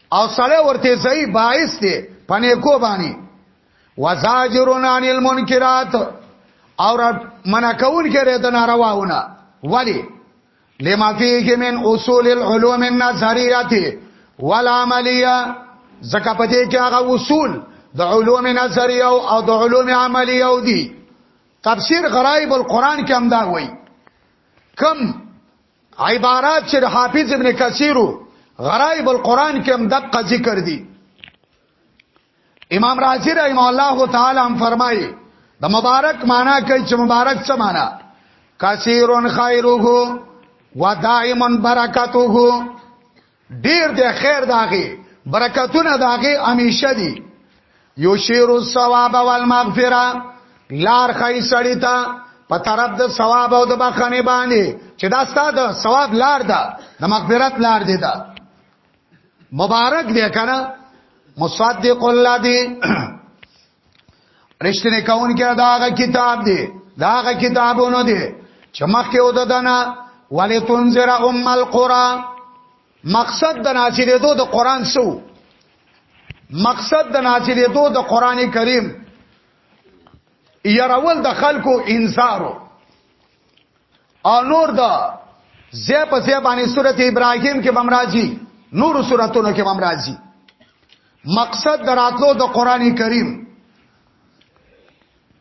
او سړی ورته ځای باعث دی پنه کو باندې وزاجرون عن المنکرات او منع کول کړي د نارواونه ولی لما فيه من اصول العلوم النظريه والعمليه زکه پدې کې هغه اصول د علوم نظریه او د علوم عملیه او دي تفسیر غرایب القرآن کې هم دا وایي کم عبارات چې حافظ ابن کثیر غرائب القرآن کې هم دقه ذکر دي امام رازی رحم الله تعالی هم فرمایي د مبارک معنا کوي چې مبارک څه معنا کثیرن خیره و دائمن برکته ډیر د خیر داغه برکتونه داغه همیشه دي یو شیر الثواب والمغفرہ لار خی سړی ته په طرف د ثواب او د بخنه باندې چې دا ستاسو ثواب لار ده د مغفرت لار دی دا مبارک دی کنه مصدق الله دی رښتینه کون کې داغه کتاب دی داغه کتابونه دی چې مخکې و ددنه ولی تنذر ام القرى مقصد د ناصرې دو د قران سو مقصد د ناصرې دو د قران کریم يرول د خلکو انذارو او نور دا زی په زی باندې سورته ابراهیم کې بمراځي نور سوراتونو کې بمراځي مقصد دراتلو د قران کریم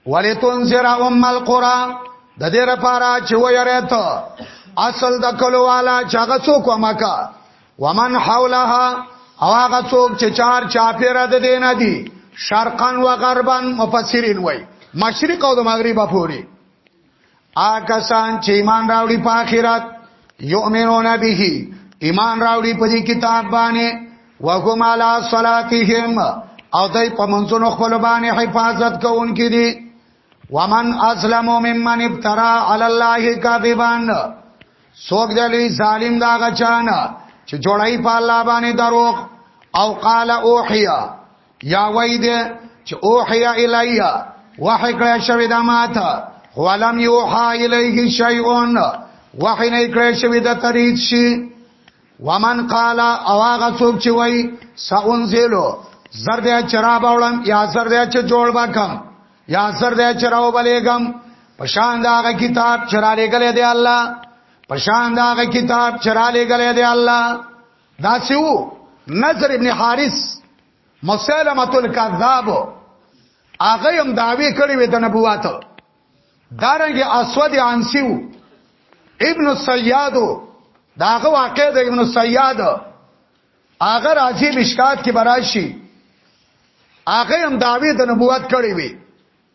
ولتنذر ام القرى د دې لپاره چې ويره ته اصل د کلو والا چاغه څوک ومکا ومن حولها او هغه څوک چې چار چاپیره د دین دي شرقن و غربن مفسرین وای مشرق او د مغرب پوري آکسان چې ایمان راوړي په آخرت یؤمنون به ایمان راوړي په دې کتاب باندې وهم علی صلاتهم او دای په منځونو خپل باندې حفاظت کوونکې دي ومن اسلم ممن ابترا علی الله کذبا سوګ دلی ظالم دا غچانا چې جوړای په الله باندې دروغ او قال اوحیا یا وای دې چې اوحیا الیا وحی کړه شوی دا ماته ولم یوحا الیه شیئون وحی نه کړه شوی دا تریت شي ومن قال او هغه څوک چې وای سانزلو زر دې چرا باولم یا زر دې چې جوړ وکم یا زر دې چراو بلېګم پشان دا هغه کتاب چرا لګلې دی الله پشان دا هغه کتاب چرا لګلې دی الله دا سیو نظر ابن حارث مسلمه الکذاب هغه هم داوی کړی وې د نبوت دارنګ اسود انسیو ابن سیادو داغه واقع د ابن سیاد هغه راځي مشکات کې براشي هغه هم داوی د نبوت کړی وی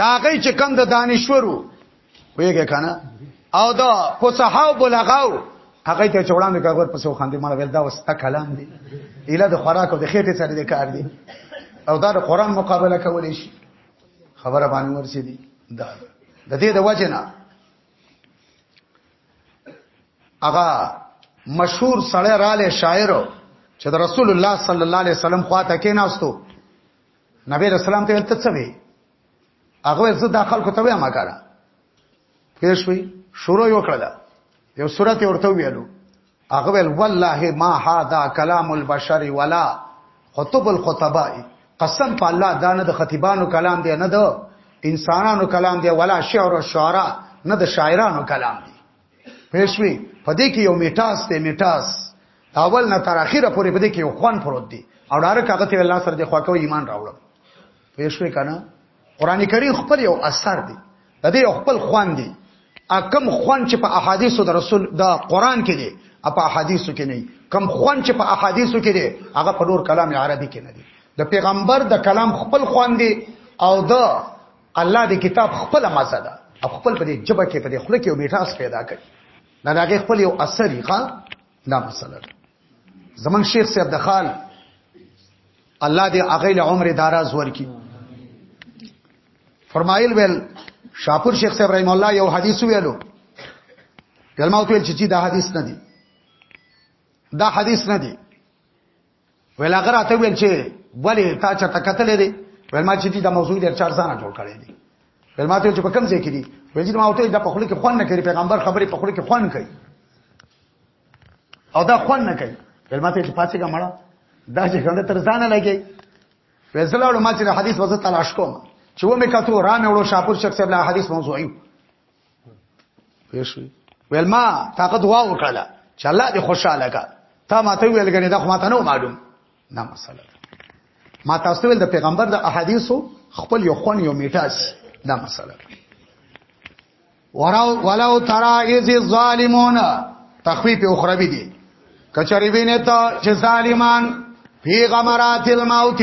دا غي چې کم د دانشورو ویګه کنه او دا فصحاو بلغاو هغه ته چوڑان د کاغور پسو خاندي مړ ویل دا وستا کلام دی اله د خوراک او د خېټه سره د کار دی او دا د قران مقابله کولې شي خبره باندې ورسې دي دا د دې د وجنه هغه مشهور سړی رااله شاعر چې د رسول الله صلی الله علیه وسلم خواته کې ناستو نبی رسول الله ته څه وی هغه زه د خلکو ته وایم کارا پېښوي شروع یو کړل یو سورته ورته ویلو هغه ویل والله ما هاذا کلام البشر ولا خطب الخطباء قسم په الله دا نه د خطیبانو کلام دی نه د انسانانو کلام دی ولا شعر الشعراء نه د شاعرانو کلام دی پېښوي پدې کې یو میټاس دی میټاس اول نه تر اخره پورې پدې کې یو خوان پروت دی او ډارک هغه ته الله سره د خوا کوي ایمان راوړل پېښوي کنه قران کریم خپل یو اثر دی د دې خپل خوان دی اکم خوان چې په احادیثو د رسول د قران کې دی په احادیثو کې نه کم خوان چې په احادیثو کې دی هغه په نور کلام عربي کې نه دی د پیغمبر د کلام خپل خوان دی او د الله دې کتاب خپل مزه ده او خپل په دې جبه کې په دې خله کې او میټاس پیدا کړي دا دغه خپل یو اثر یې ښا دا مسله ده زمون شیخ صاحب د خال الله دې هغه له عمر داراز ورکی فرمایل ویل شاپور شیخ صاحب رحم الله یو حدیث ویلو کلمه ویل چې دا حدیث نه دی دا حدیث نه دی ویل هغه راته ویل چې ولی تا چا تکتلې دي ویل ما چې دې د موضوع ډیر چار ځانه جوړ کړی دي ویل ما ته چې په کوم ځای کې دي ویل چې ما او ته د پخله کې خوان نه کوي پیغمبر خبرې پخله کې خوان کوي او دا خوان نه کوي ویل ما ته چې پاتې ګمړه دا چې څنګه تر ځانه لګي ویل زلاړو ما چې حدیث وځه تلاش کوم چې و مې کتو را مې وړو شاپور شخص بل حدیث موضوعي پېښوي ویل ما تاغه دعا وکړه چې الله دې خوشاله کا تا ما ته ویل غني دا خو ما ته نو معلوم نه مسله ما تاسو ویل د پیغمبر د احادیثو خپل یو خون یو میټاس دا مسله وراو ولو ترى اذ الظالمون تخفیف اخروی دی کچری وینه ته چې ظالمان فی غمرات الموت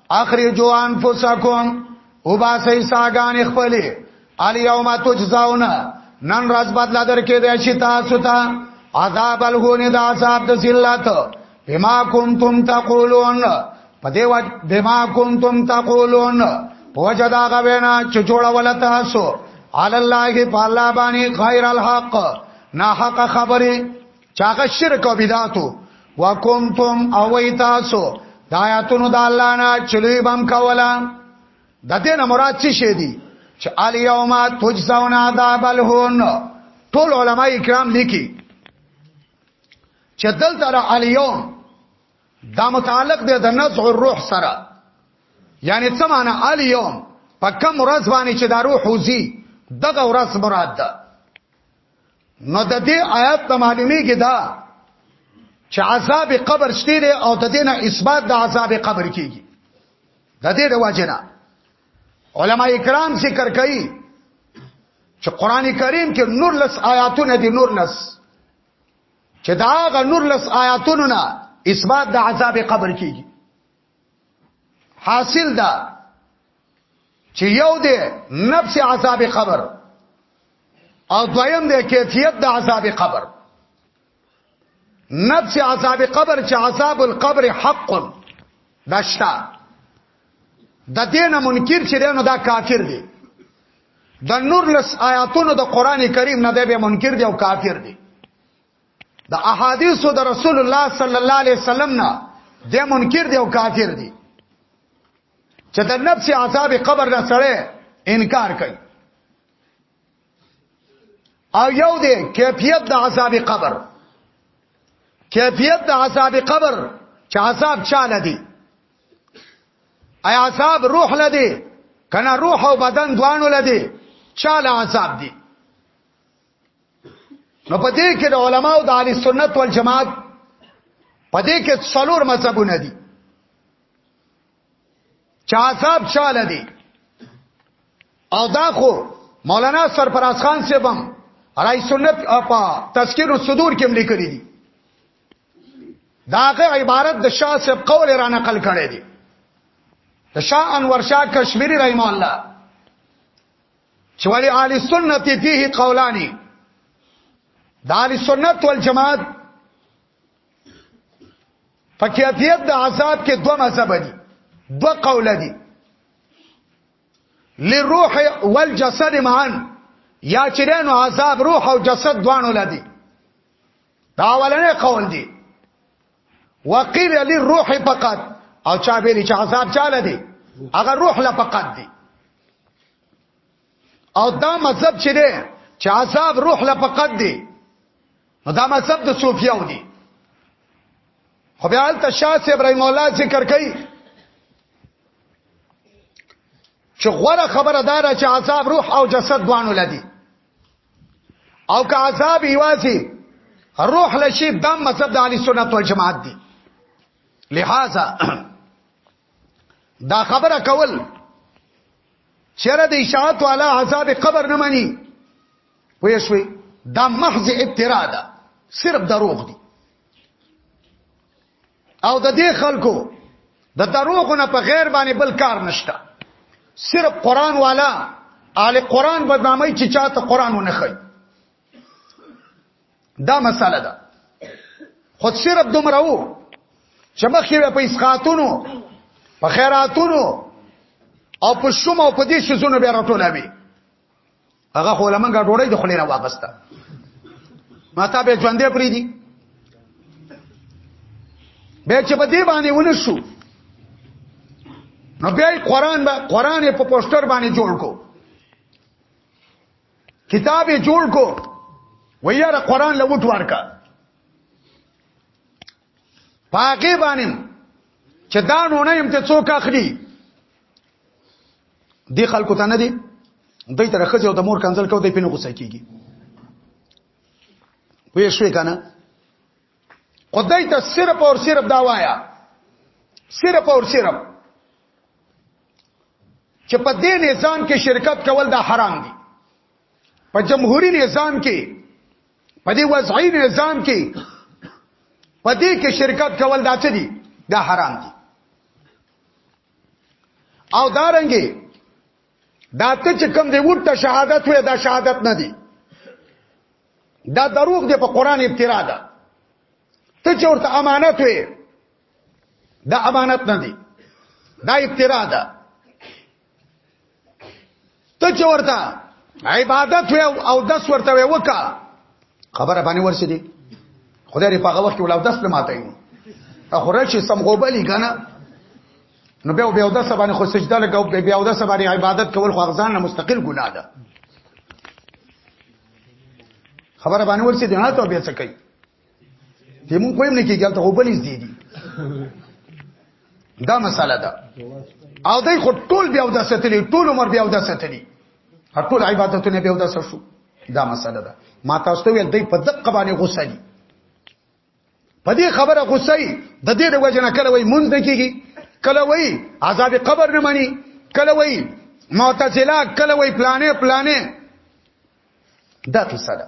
اخرجو انفسکم وباسئ ساګان خپل الیوم تجزاون نن راز بدل درکې د شي تاسو ته عذاب الهون د عذاب د ذلت بما کنتم تقولون پدې وجه بما کنتم تقولون په وجه دا غوینا چې جوړول تاسو علی الله په الله باندې غیر الحق نا حق خبره چاغه شرک او بدعاتو وکنتم او ایتاسو د آیاتونو د الله نه چلوي بم کولا د دې نه مراد څه شي دي چې الیوم تجزون عذاب الهون ټول علما کرام لیکي چې دل تر الیوم دا متعلق دی د نزع الروح سره یعنی څه معنی الیوم په کوم ورځ باندې چې دا روح وزي دغه ورځ مراد ده نو د دې آیات د معلومي کې دا چې عذاب قبر شته دی او د دې نه اثبات د عذاب قبر کیږي د دې د واجنه علما کرام ذکر کوي چې قران کریم کې نور لس آیاتونه دي نور لس چې دا غ نور لس آیاتونه نه اثبات د عذاب قبر کیږي حاصل دا چې یو دی نفس عذاب قبر او دویم دی کیفیت د عذاب قبر نفس عذاب قبر چې عذاب القبر حق دشتا د دین منکر چې دینو دا کافر دی د نور لس آیاتونو د قران کریم نه دی به منکر دی او کافر دی د احادیثو د رسول الله صلی الله علیه وسلم نه د منکر دی او کافر دی چې د نفس عذاب قبر نه سره انکار کوي او یو دی کیفیت د عذاب قبر کیفیت د عذاب قبر چې عذاب چاله دی ای عذاب روح لدی کنه روح او بدن دوانو لدی چاله عذاب دی نو په دې کې د علماو د اهل سنت والجماعت په دې کې څلور مذهبونه دي چا صاحب چاله دي او دا خو مولانا سرفراز خان سیبم رای سنت اپا تذکر الصدور کې لیکلي دي داغه عبارت د شاه صاحب قول را نقل کړي دي د شاه انور شاه کشمیری رحم الله چې ولی اهل سنت فيه قولانی د اهل سنت والجماعت فقیاتیت د عذاب کې دوه مذهب دي دوه قول دي للروح والجسد معا یا چې نو عذاب روح او جسد دوانو لدی دا اولنې قول دی وقیل للروح فقط او چا ویلی چې عذاب چاله دی هغه روح لا فقط دی او دا مذهب چې دی چې عذاب روح لا فقط دی نو دا مذهب د صوفیاو دی خو بیا حالت شاه ابراهیم الله ذکر کوي چې غوړه خبره دار چې عذاب روح او جسد دوانو لدی او که عذاب ایوازي روح لشي دا مذهب د اهل سنت والجماعت دی لہذا دا خبره کول چیرې د اشاعت والا عذاب قبر نه مانی وې شوي دا محض ابتراء ده صرف دروغ دي او د دې خلکو د دروغ نه په غیر باندې بل کار نشته صرف قران والا آل قران بدنامي چې چاته قران ونه خي دا مساله ده خود صرف دومره وو چې مخې په اسقاتونو په خیراتونو او په شوم او په دې شزونو به راټولوي هغه خو لمنګه ډوړې د خلیرا واغسته ماته به ژوندې پری دي به چې په دې باندې ونشو نو بیا قرآن با قرآن په پوسټر باندې جوړ کو کتاب یې جوړ کو ویاره قرآن له وټ ورکا پاګې باندې چې دا نونه يم ته څوک اخلي دی خلکو ته نه دی دوی تر خځه او د مور کنزل کو دی پینو غوسه کیږي وې شوې کنه خدای ته صرف او صرف دا وایا صرف او صرف چې په دې نظام کې شرکت کول دا حرام دي په جمهوریت نظام کې په دې وضعي نظام کې په دې کې شرکت کول دا څه دي دا حرام دي او دارنګي دا ته چې کوم دی ورته شهادت وې دا شهادت نه دي دا دروغ دی په قران ابترا ده ته چې ورته امانت وې دا امانت نه دي دا ابترا ده ته چې ورته عبادت او دس ورته وکا خبره باندې ورسې دي خدای دې په هغه وخت کې ولاو دس نه ماتای نو اخره چې سم غوبلی کنه نو بیا بیا دس باندې خو سجده لګاو بیا دس باندې عبادت کول خو ځان نه مستقل ګناه ده خبره باندې ورسې دي نه ته بیا څه کوي زمون کویم نه کېږي ته وبنې زدې دي دا مساله ده او دای خو ټول بیا د ستلې ټول عمر بیا د ستلې ټول عبادتونه بیا د شو دا مساله ده ما تاسو ته ویل دای په دقه باندې غوسه دي په دې خبره غوسه دي د دې د وجه نه کله وای مونږ نه کېږي کله وای عذاب قبر نه مانی کله وای معتزله کله وای پلانې پلانې دا قصه ده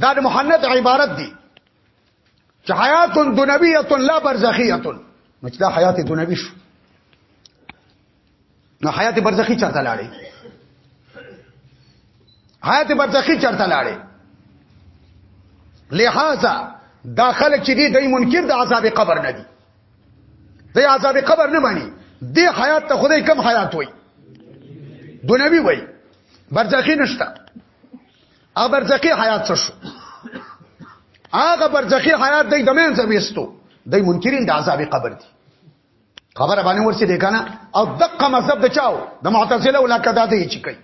دا د محنت عبارت دی چې حیات دنبیه لا برزخیه نو چې دا حیات دنبی شو نو حیات برزخی چرته لاړې حیات برزخی چرته لاړې لہذا داخله چې دی دای منکر د عذاب قبر نه دی د عذاب قبر نه مانی دی حیات ته خدای کم حیات وای دنبی وای برزخی نشته ابرزخی حیات څه شو هغه برزخی حیات دای د مینځه وستو دای منکرین د عذاب قبر دي خبره باندې ورسې دی کنه او دقه مذهب د چاو د معتزله ولا کدا دی چې کوي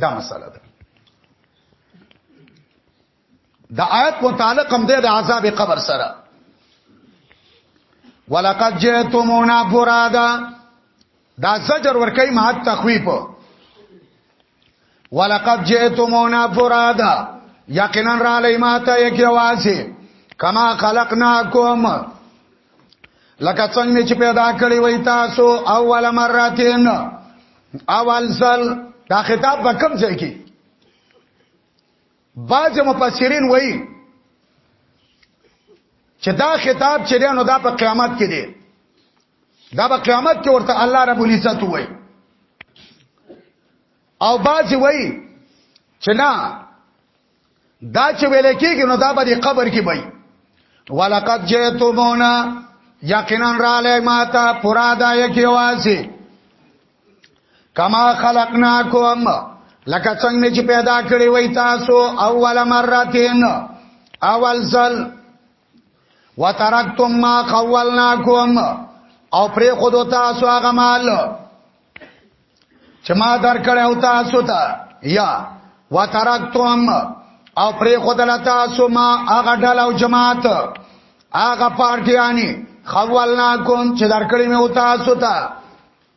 دا مسله ده د آیت متعلق هم دی د عذاب قبر سره ولقد جئتمونا فرادا دا زجر ورکای مات تخویف ولقد جئتمونا فرادا یقینا را لیماتا یک یوازې کما خلقناکم لکه څنګه چې پیدا کړی وای تاسو اول مراتین اول ځل دا خطاب په کوم ځای کې بعض مفسرین وایي چې دا خطاب چې دی نو دا په قیامت کې دی دا په قیامت کې ورته الله رب العزت وای او باز وای چې نه دا چې ویل کېږي نو دا به د قبر کې وای ولقد جئتمونا یقینا را لای ماتا پورا دا یکی واسی کما خلقناکم لکه څنګه چې پیدا کړی وای تاسو اول مرتين اول ځل وترکتم ما خولناکم او پرې خود تاسو هغه مال چې ما درکړ او تاسو ته یا وترکتم او پرې خود تاسو ما هغه ډل او جماعت هغه پارټیانی خولناکم چې درکړې مې او تاسو ته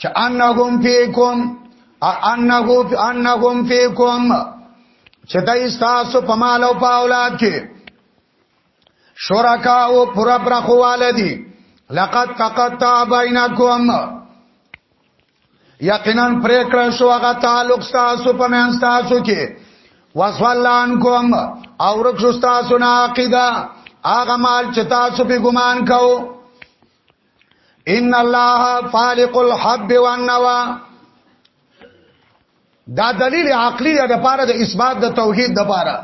چې انهم فیکم انه انهم فیکم چې دای تاسو په مال او په اولاد کې شرکا او پر پر خواله دي لقد تقطع بینکم یقینا پریکړه شو هغه تعلق تاسو په منځ تاسو کې وسولان کوم او رخص تاسو نه عقیده هغه مال چې تاسو په ګمان کوئ ان الله فالق الحب والنوا دا دلیل عقلی دی د پاره د اثبات د توحید د پاره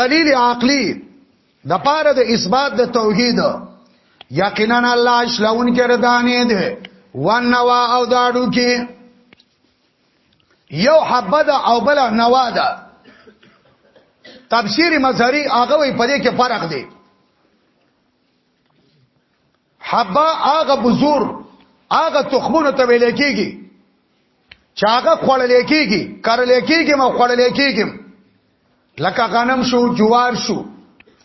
دلیل عقلی د پاره د اثبات د توحید یقینا الله اشلون کړه دانې دی ونوا او داړو کې یو حبه ده او بل نوا ده تفسیر مظهری هغه په دې کې فرق دی حبا هغه بذور هغه تخمونه ته ویل کېږي چې هغه خوړل کېږي کرل کېږي ما خوړل کېږي لکه غنم شو جوار شو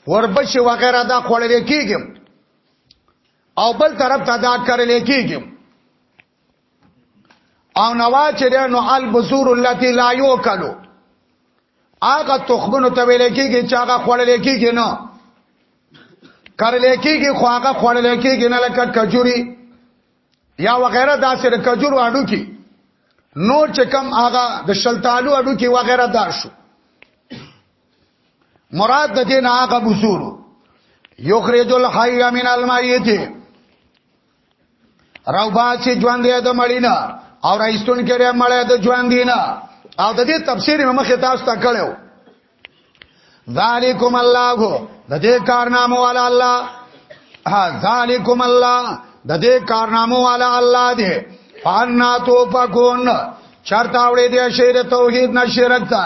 وربش وغیرہ دا خوړل کېږي او بل طرف ته دا کرل کېږي او نوا چې ده نو البذور التي لا يوکلو هغه تخمونو ته ویل کېږي چې هغه خوړل کېږي نه کرل کېږي خو هغه خوړل کېږي نه لکه کجوري یا وغیرہ دا سره کجور واډو کې نور چې کم هغه د شلتالو اډو کې وغیرہ دا شو مراد د دې نه هغه بذور یخرج الحی من المیت راو با چې ژوند دی د مړینا او راستون کړي مړی د ژوند دینا او د دې تفسیر مخ تاسو ته کړو ذالکم الله د دې کارنامو والا الله ها ذالکم الله د دې کارنامو والا الله دی فانا تو پکون چرتا وړې دې شیر توحید نه شرک تا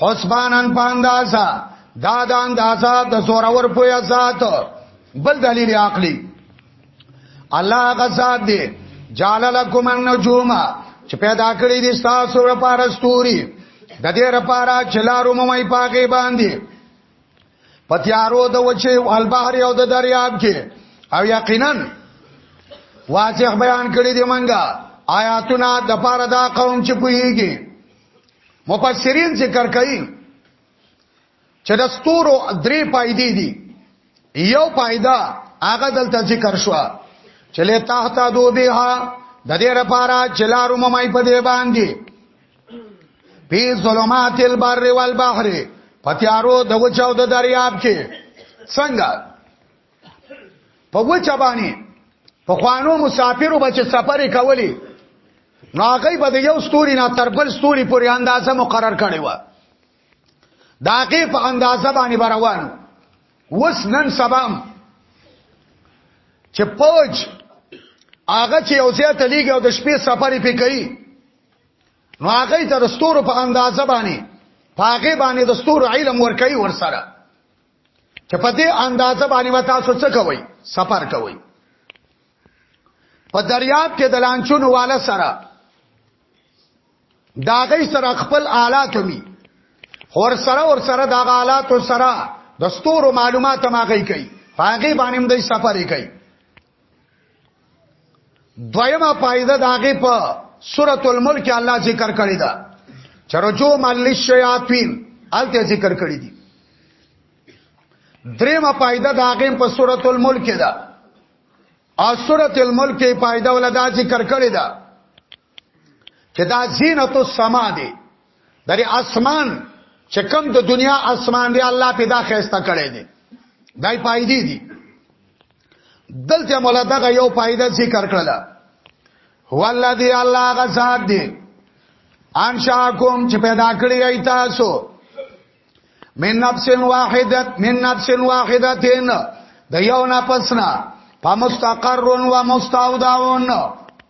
حسبانن پاندازا دا د اندازا د زورور پویا ذات بل دلیل عقلی الله غزاد دی جعل لكم النجوم چې پیدا کړی دي تاسو لپاره ستوري د دې لپاره چې لارو مې پاګې باندې پتیارو د وچه او البحر او د دریاب کې او یقینا واضح بیان کړی دی منګه آیاتونه د پاره دا قوم چې پوهیږي مفسرین ذکر کوي چې د ستورو درې پایدې دي یو پایده هغه دلته ذکر شو چې له تحت دو بها د دې لپاره چې لارو ممای په دې باندې په ظلمات البر والبحر پتیارو د وچاو د دریاب کې څنګه په وچه باندې په خوانو مسافرو بچ سفر کولی نو هغه به د یو ستوري نه تر بل ستوري پورې اندازه مقرر کړي و دا کې په اندازه باندې بروان وس نن سبام چې پوج هغه چې یو ځای ته لیږي او د شپې سفر پې کوي نو هغه تر ستورو په اندازه باندې پاګه باندې د ستورو علم ور کوي ور سره چې په دې اندازه باندې وتا څه څه کوي سفر کوي په دریاب کې د لانچون والا سره دا غي سره خپل آلات می اور سره اور سره دا آلات سره د ستورو معلومات ما غي کوي هغه باندې د سفر کوي دویمه فائدہ داغه په سورۃ الملک الله ذکر کړی دا چرجو مل شیاطین الته ذکر کړی دی دریمه فائدہ داغه په سورۃ الملک دا او سورۃ الملک فائدہ ولدا ذکر کړی دا چې دا زینت السما دی د اسمان چې کوم د دنیا اسمان دی الله پیدا خسته کړی دی دای پایدې دي دلته مولا دغه یو پایده ذکر کړل هو الله دی الله غزاد دی انشاکم چې پیدا کړی ای تاسو من نفس واحدت من نفس واحدتين د یو نفسنا فمستقر و مستودعون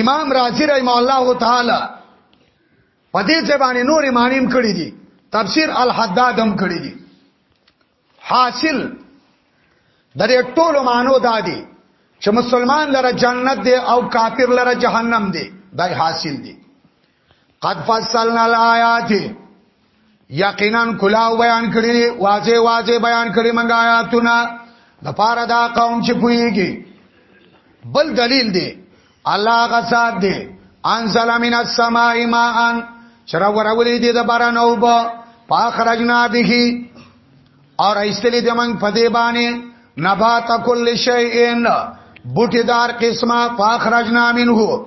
امام رازی رحمه الله تعالی په دې ځبانه نور مانیم کړی دي تفسیر الحداد هم کړی دي حاصل د دې ټولو مانو دادي چې مسلمان لره جنت دی او کافر لره جهنم دی دا حاصل دی قد فصلنا الآیات یقینا کلاو بیان کړی واځي واځي بیان کړی منګ آیاتونه د پاره دا قوم چې پويږي بل دلیل دی الله غساد دی انزل من السماء ماء چر ورولې دي د باران او با پاخرجنا به اور ایستلې د من په دی باندې نبات کل شیء بوټیدار قسمه پاخرجنا منه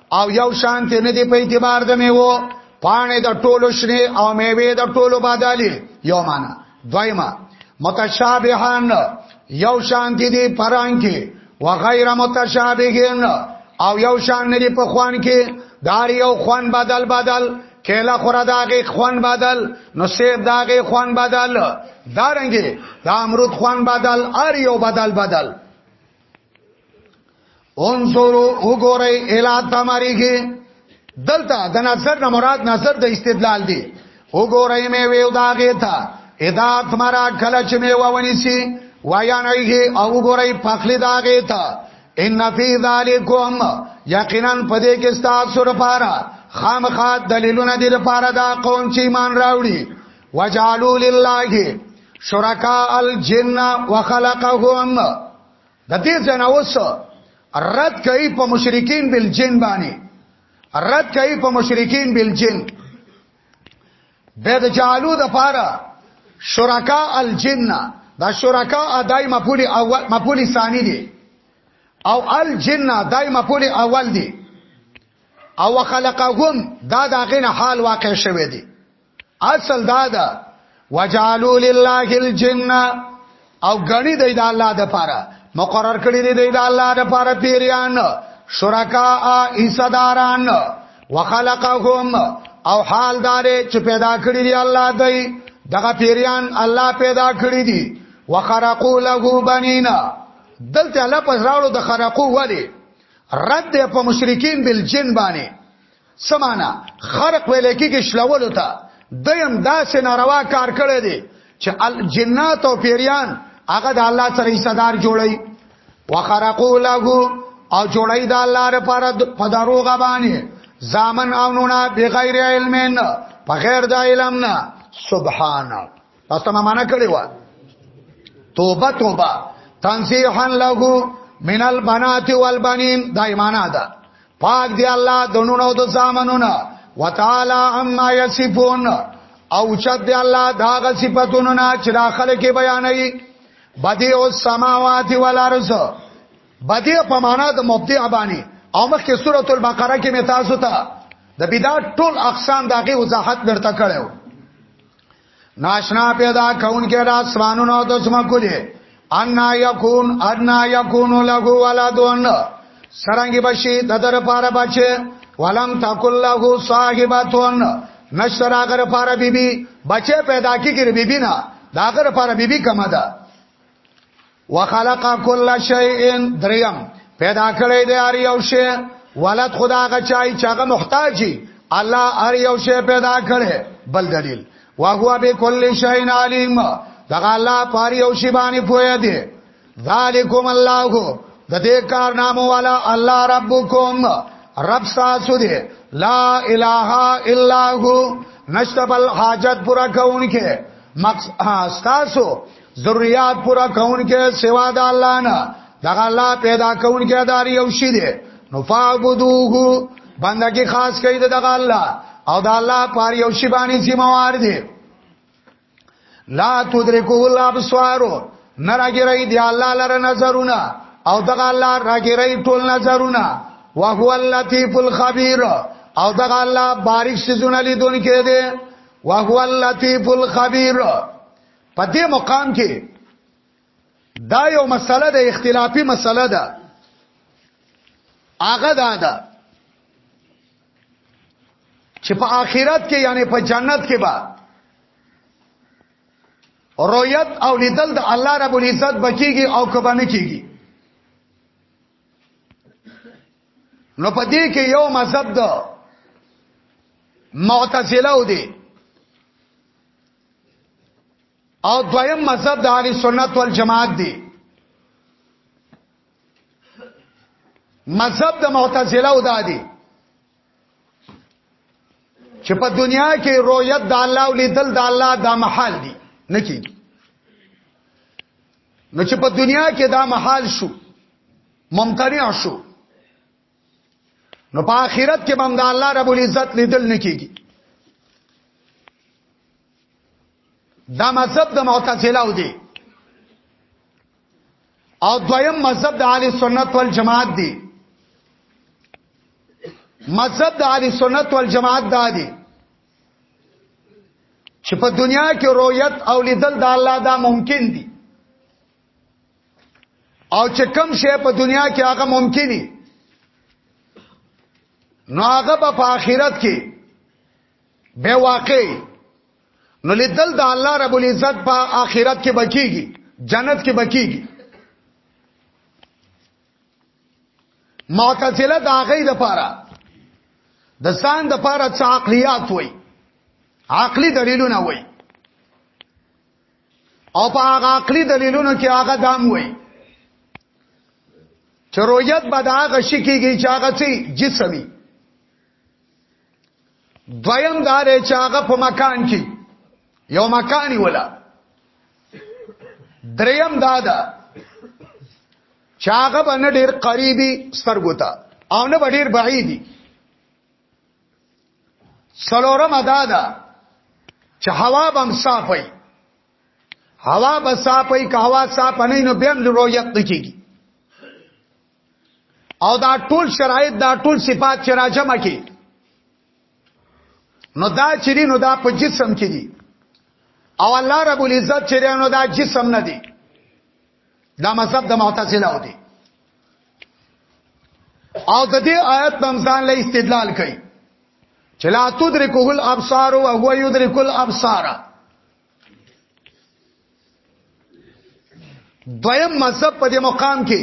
او یو شان ته نه دی په اعتبار د میوه پانه د ټولو شنه او میوه د ټولو بادالی یو معنا دویما متشابهان یو شان دي دی پران کې و غیر متشابهین او یو شان نه دی په خوان کې دار یو خوان بدل بدل کېلا خورا داغه خوان بدل نو سیب داغه خوان بدل دارنګي دا امرود خوان بدل ار یو بدل بدل انظروا وګورئ الی تمریه دلته د نظر نه مراد نظر د استدلال دی وګورئ مې ویو داګه تا ادا تمرا کله چې مې وونی سي وایا نه او وګورئ پخلی داګه تا ان فی ذالکم یقینا پدې کې ستاسو لپاره خامخا دلیلونه دي لپاره دا قوم چې ایمان راوړي وجعلوا لله شرکاء الجن وخلقهم د دې جناوس رد کوي په مشرکین بل جن باندې رد کوي په مشرکین بل جن به د جالو د پاره شرکاء الجن دا شرکاء دای مفعول اول مفعول ثانی دی او الجن دای مفعول اول دی او خلقهم دا داغه حال واقع شوه دی اصل دا ده وجعلوا لله الجنه او غني د الله د پاره مقرر کړی دی د الله د پاره پیریان شرکا ایصداران وخلقهم او حال دار چې پیدا کړی دی الله دی دغه پیریان الله پیدا کړی دی وخرقوا له بنینا دلته الله پزراړو د خرقو ولی رد په مشرکین بالجن باندې سمانا خرق ویل کېږي شلولو ته دیم داسې ناروا کار کړی دی چې الجنات او پیریان هغه د الله سره حصدار جوړي وخرقوا له او جوړي د الله لپاره په دروغه باندې زامن او نونه بغیر علم په غیر د علم نه سبحان الله تاسو ما معنا کړی و توبه توبه تنزیحا له من البنات والبنین دا ایمانا ده پاک دی الله دونونو د زامنونو وتعالى عما يصفون او چت دی الله دا غ صفاتونو نه چې دا خلک بیانوي بدیع السماوات والارض بدیع په معنا د مبدع باندې او مخکې سورۃ البقره کې مې تاسو ته د بدعت ټول اقسام دغه وضاحت ورته کړو ناشنا پیدا کون کې را سوانونو د سم کولې ان یکون ان یکون له ولدون سرنګي بشي د در پاره بچي ولم تکل له صاحبتون نشرا غر پاره بیبي بچي پیدا کیږي بیبي نه دا غر پاره بیبي کما ده وخلق کل شیء دریم پیدا کړی دی هر یو شی ولد خدا غچای چاغه محتاجی الله هر یو شی پیدا کړی بل دلیل واهو به کل شیء علیم دغه الله پر یو شی باندې پوهه دی ذالکم الله د دې کارنامو والا الله ربکم رب تاسو دی لا اله الا هو نشتبل حاجت پورا کون کې مقصد تاسو ضرورت پورا کونکي سوا د الله نه دغه الله پیدا کونکي دار یو شی دی نو فعبدوه بندګي خاص کوي دغه الله او د الله پار یو شی باندې سیموار دی لا تدرکو الابصار نراګری دی الله لره نظرونه او دغه الله راګری ټول نظرونه وهو اللطیف الخبیر او دغه الله باریک سيزونه لیدونکي دی وهو اللطیف الخبیر په دې مقام کې دا یو مسله د اختلافي مسله ده هغه دا ده چې په آخرت کې یعنی په جنت کې به رؤیت او لیدل د الله رب العزت بچیږي او کبه نه کیږي نو په دې کې یو مذهب ده معتزله و دي او دویم مذهب د اهل سنت والجماعت دی مذهب د معتزله او دادی چې په دنیا کې رؤیت د الله او لیدل د الله د محال دی نه کیږي نو چې په دنیا کې دا محال شو ممتنع شو نو په آخرت کې بم د الله رب العزت لیدل نه کیږي دا مذهب د معتزله و دی او دویم مذهب د اهل سنت والجماعت دی مذهب د اهل سنت والجماعت دا دی چې په دنیا کې رؤیت او لیدل د الله دا ممکن دي او چې کم شی په دنیا کې هغه ممکني نو هغه په آخرت کې به واقع نو لیدل د الله رب العزت په آخرت کې بکیږي جنت کې بکیږي معتزله د هغه د پاره د سان د پاره څه عقلیات وای عقلی دلیلونه وای او په هغه عقلي دلیلونو کې هغه دام وي چې رؤیت به دا غشي کېږي چې هغه سي جسمي دویم دا دی چې هغه په مکان کې یو مکاني ولا دریم دا ده چې هغه باندې ډېر قریبي سترګوتا او نه ډېر بعیدي سلورم ادا ده چې هوا بم صافي هوا به صافي که هوا صاف نه نو بیا د رؤیت نه کیږي او دا ټول شرایط دا ټول صفات چې راجمه کی نو دا چری نو دا په جسم کې دي او الله رب العزت چری نو دا جسم نه دي دا مذهب د معتزله و دي او د دې آیت بمزان له استدلال کوي چې لا تدرکه الابصار او هو يدرك الابصار دویم مذهب په دې مقام کې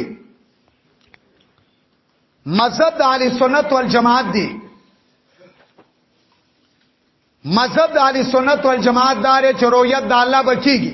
مذهب د اهل سنت والجماعت دی مذهب د اهل سنت والجماعت دار چې رؤیت د الله بچیږي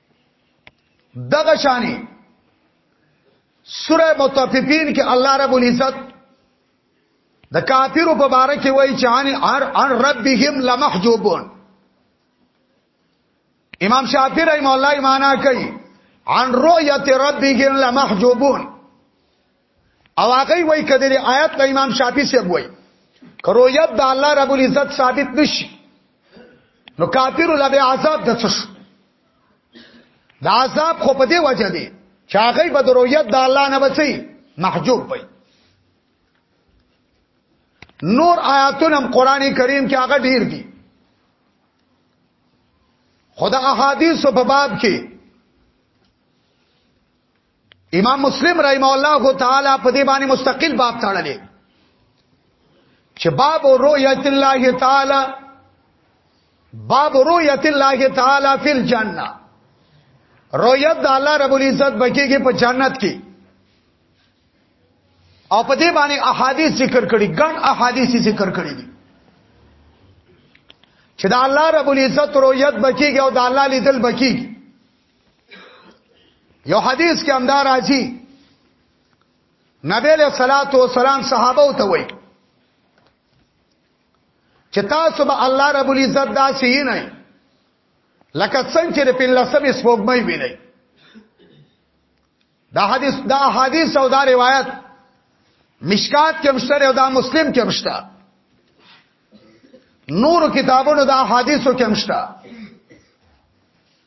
دغه شانې سوره متففین کې الله رب العزت د کافرو په باره کې وایي چې ان ان ربهم لمحجوبون امام شافعی رحم الله معنا کوي عن رؤیت ربهم لمحجوبون او هغه وای کده دی آیات له امام شافعي سره وای کرویت د الله رب العزت ثابت نشي نو کافر له به عذاب د څه د عذاب خو په دی وجه دی چې هغه به د رویت د الله نه بچي محجوب وي نور آیاتونه قران کریم کې هغه ډیر دي خدا احادیث په باب کې امام مسلم رحم الله تعالی په دې باندې مستقل باب تړلې چې باب رؤیت الله تعالی باب رؤیت الله تعالی فی الجنه رؤیت د الله رب العزت بکیږي په جنت کې او په دې باندې احادیث ذکر کړي ګڼ احادیث ذکر کړي دي چې د الله رب العزت رؤیت بکیږي او د الله لیدل بکیږي یو حدیث کې همدا راځي نبی له صلوات و سلام صحابه او ته وای چې تاسو به الله رب العزت داسې نه لکه څنګه چې په لسمې سپوږمۍ ویني دا حدیث دا حدیث او دا روایت مشکات کې مشتره او دا مسلم کې مشتره نور کتابونو دا حدیثو کې مشتره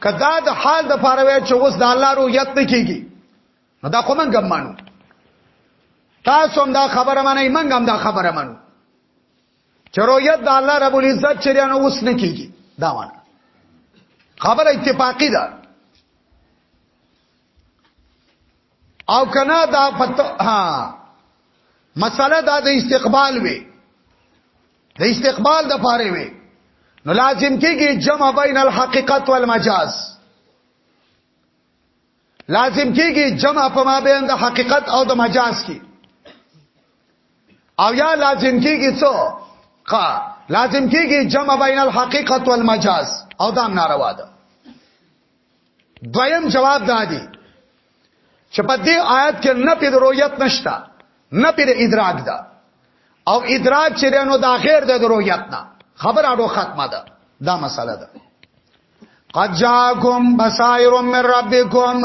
کدا د حال د پاره وای چې اوس د الله رؤیت نه کیږي نو دا کومه ګمانو تاسو هم دا خبره منئ منګ هم دا خبره منو چې رؤیت د الله رب العزت چې نه اوس نه کیږي دا ونه خبره اتفاقی ده او کنا دا پت ها مسله دا د استقبال وی د استقبال د پاره وي نو لازم کیږي جمع بین الحقیقت والمجاز لازم کیږي جمع په ما بین د حقیقت او د مجاز کې او یا لازم کیږي څو قا لازم کیږي جمع بین الحقیقت والمجاز او دا ناروا ده دویم جواب دادی چې په دې آیت کې نه په رؤیت نشتا نه په ادراک دا او ادراک چې نو دا غیر د رؤیت نه خبر اړو ختمه ده دا مسله ده قد جاءکم بصائر من ربکم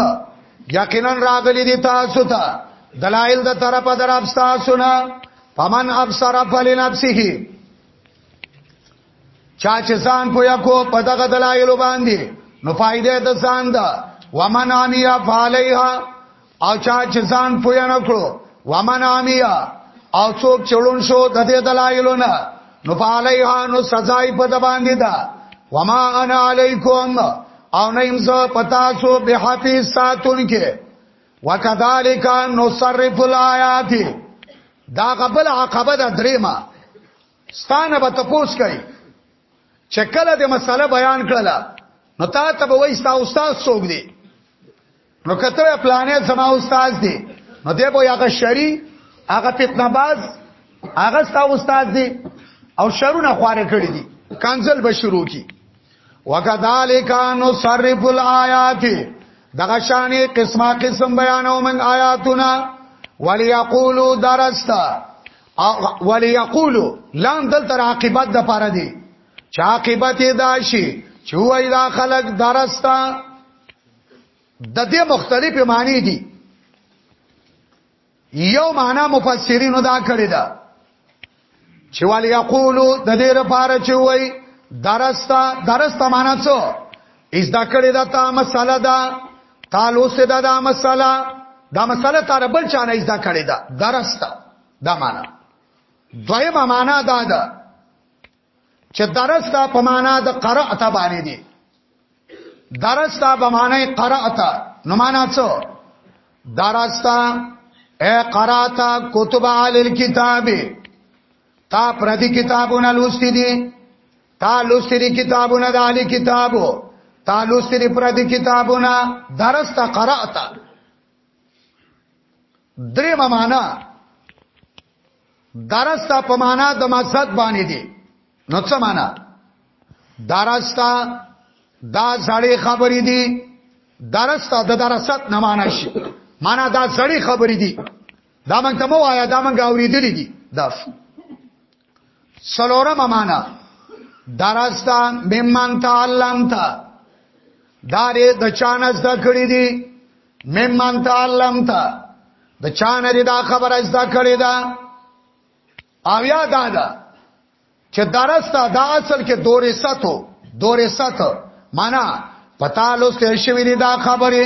یقینا راغلی دي تاسو ته دلایل د طرفه دراب تاسو نه فمن ابصر فلنفسه چا چې ځان پویا کو په دغه دلایل باندې نو فائدې د ځان ده ومن عمیا فعلیها او چا چې ځان پویا نه کړو ومن عمیا او څوک چړون شو د دې دلایلو نه نو فعلیها نو سزای په د باندې ده وما انا علیکم او نیم زه پتا سو به حفیظ ساتون کې وکذالک نصرف الایات دا قبل عقبه د دریمه ستانه به تپوس کوي چې کله د مسله بیان کړله نو تا ته به وای ستا استاد څوک دی نو کته پلانې زما استاد دی نو دی به هغه شری هغه فتنه باز هغه ستا استاد دی او شرونه خواره کړی دي کانزل به شروع کی وکذالک نصرف الایات دغه شانې قسمه قسم بیانو من آیاتنا وليقولوا درستا ولی یقولو لام دل تر عاقبت د پاره دی چې عاقبت دا شي چې وای دا خلق درستا د دې مختلفې معنی دي یو معنا مفسرینو دا کړی دا چې ولی یقولو د دې لپاره چې وای درستا درستا معنا څه از دا کړی دا تا مساله دا تالو سه دا دا مساله دا مساله تر بل چا نه از دا کړی دا درسته دا معنا دویمه معنا دا ده چې درسته په معنا د قرأت باندې دی درسته په معنا قرأت نو معنا څه درسته اے قرأت کتب علی الكتاب تا پردی کتابونه لوستي دي تا لوستری کتابونه د علی کتابو تا لوستری پر دې کتابونه درس تا قرات درې معنا درس تا په معنا د مقصد باندې دي نو څه معنا درس تا دا سړی خبرې دي درس تا د درست نه معنا شي معنا دا سړی خبرې دي دا مونږ ته مو آیا دا مونږ اوریدلې دي دا سلورم معنا درستا ممن تعلمت دارې د چانه زده کړې دي ممن تعلمت د چانه دې دا خبره زده کړې ده او یا دا ده چې درستا دا اصل کې دورې ساتو دورې ساتو معنا پتا لوسته شوی دی دا خبره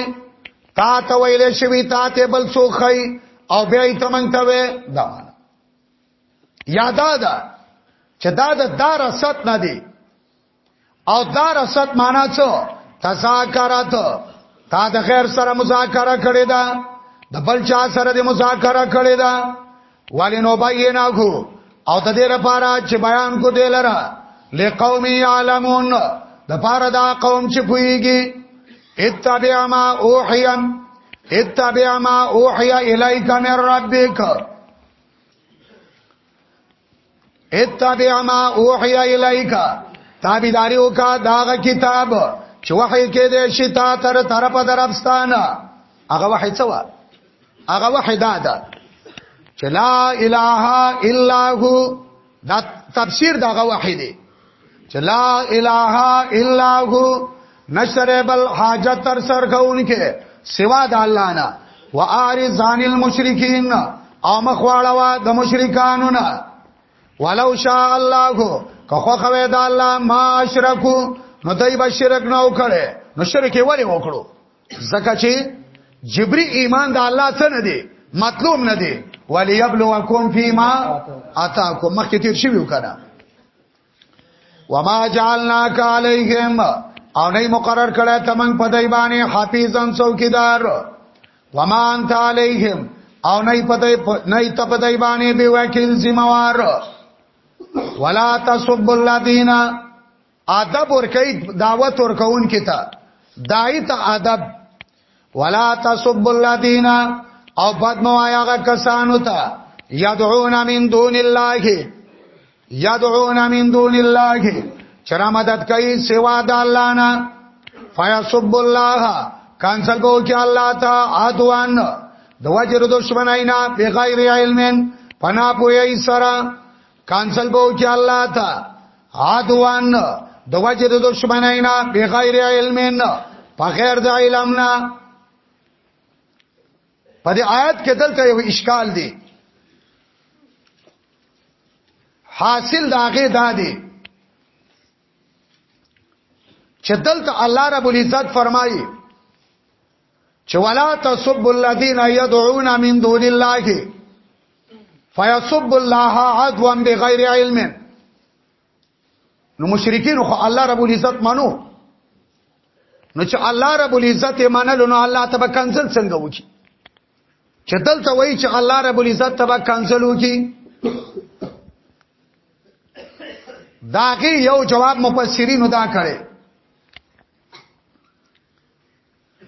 تا ته ویلې شوی تا ته بل څوخی او بیا یې تمنګ ته وې دا معنا یادا ده چې دا د دار ست نه دی او دار ست معنا څه تذاکرات تا د خیر سره مذاکره کړی دا د بل چا سره د مذاکره کړی دا والینو باینا کو او د دې لپاره چې بیان کو دی لره لقوم یعلمون د پاره دا قوم چې پویږي اتبع ما اوحیا اتبع ما اوحیا الیک من ربک اتبع ما اوحی الیک تابعداري وکا داغه کتاب چې وحی کې دې شتا تر طرف دربستانه هغه وحی څه و هغه وحی دا ده چې لا اله الا هو دا تفسیر دا غواحی دی چې لا اله الا هو نشر بل حاجت تر سر کونکي سوا د الله نه وارز عن المشرکین او مخواړوا د مشرکانو نه ولو شاء الله که خو خوي د الله ما اشرکو نو دای به شرک نه وکړي نو شرک یې ولې وکړو زکه چې جبري ایمان د الله څخه نه دی مطلوب نه دی ولی یبلوکم فیما اتاکم مخکې تیر شوی وکړه وما جعلناک علیهم او نه مقرر کړه تمنګ په دای باندې حافظن څوکیدار وما انت علیهم او نه پدای نه ته پدای باندې به وکیل ذمہوار ولا تسب الذین ادب ورکي دعوت ورکون کیتا دای ته ادب ولا تسب الذین او بد موایا کسانو ته یدعون من دون الله یدعون من دون الله چرا مدد کوي سوا د الله نه فیسب الله کانسل بو کې الله تا ادوان د وجر دشمناینا بغیر علم پنا پوی سره کانسل بو کې الله تا عدوان د وجه د دشمنینا بغیر علمین په غیر د علمنا په دې آیت کې دلته یو اشکال دی حاصل داغه دا دی چې دلته الله رب العزت فرمایي چې ولا تسب الذين يدعون من دون الله فيسب الله عدوا بغير علم نو مشرکین خو الله رب العزت منو نو چې الله رب العزت یې منلو نو الله تبا کنزل څنګه وکی چې دلته وایي چې الله رب العزت تبا کنزل وکی داغه یو جواب مفسرینو دا کړي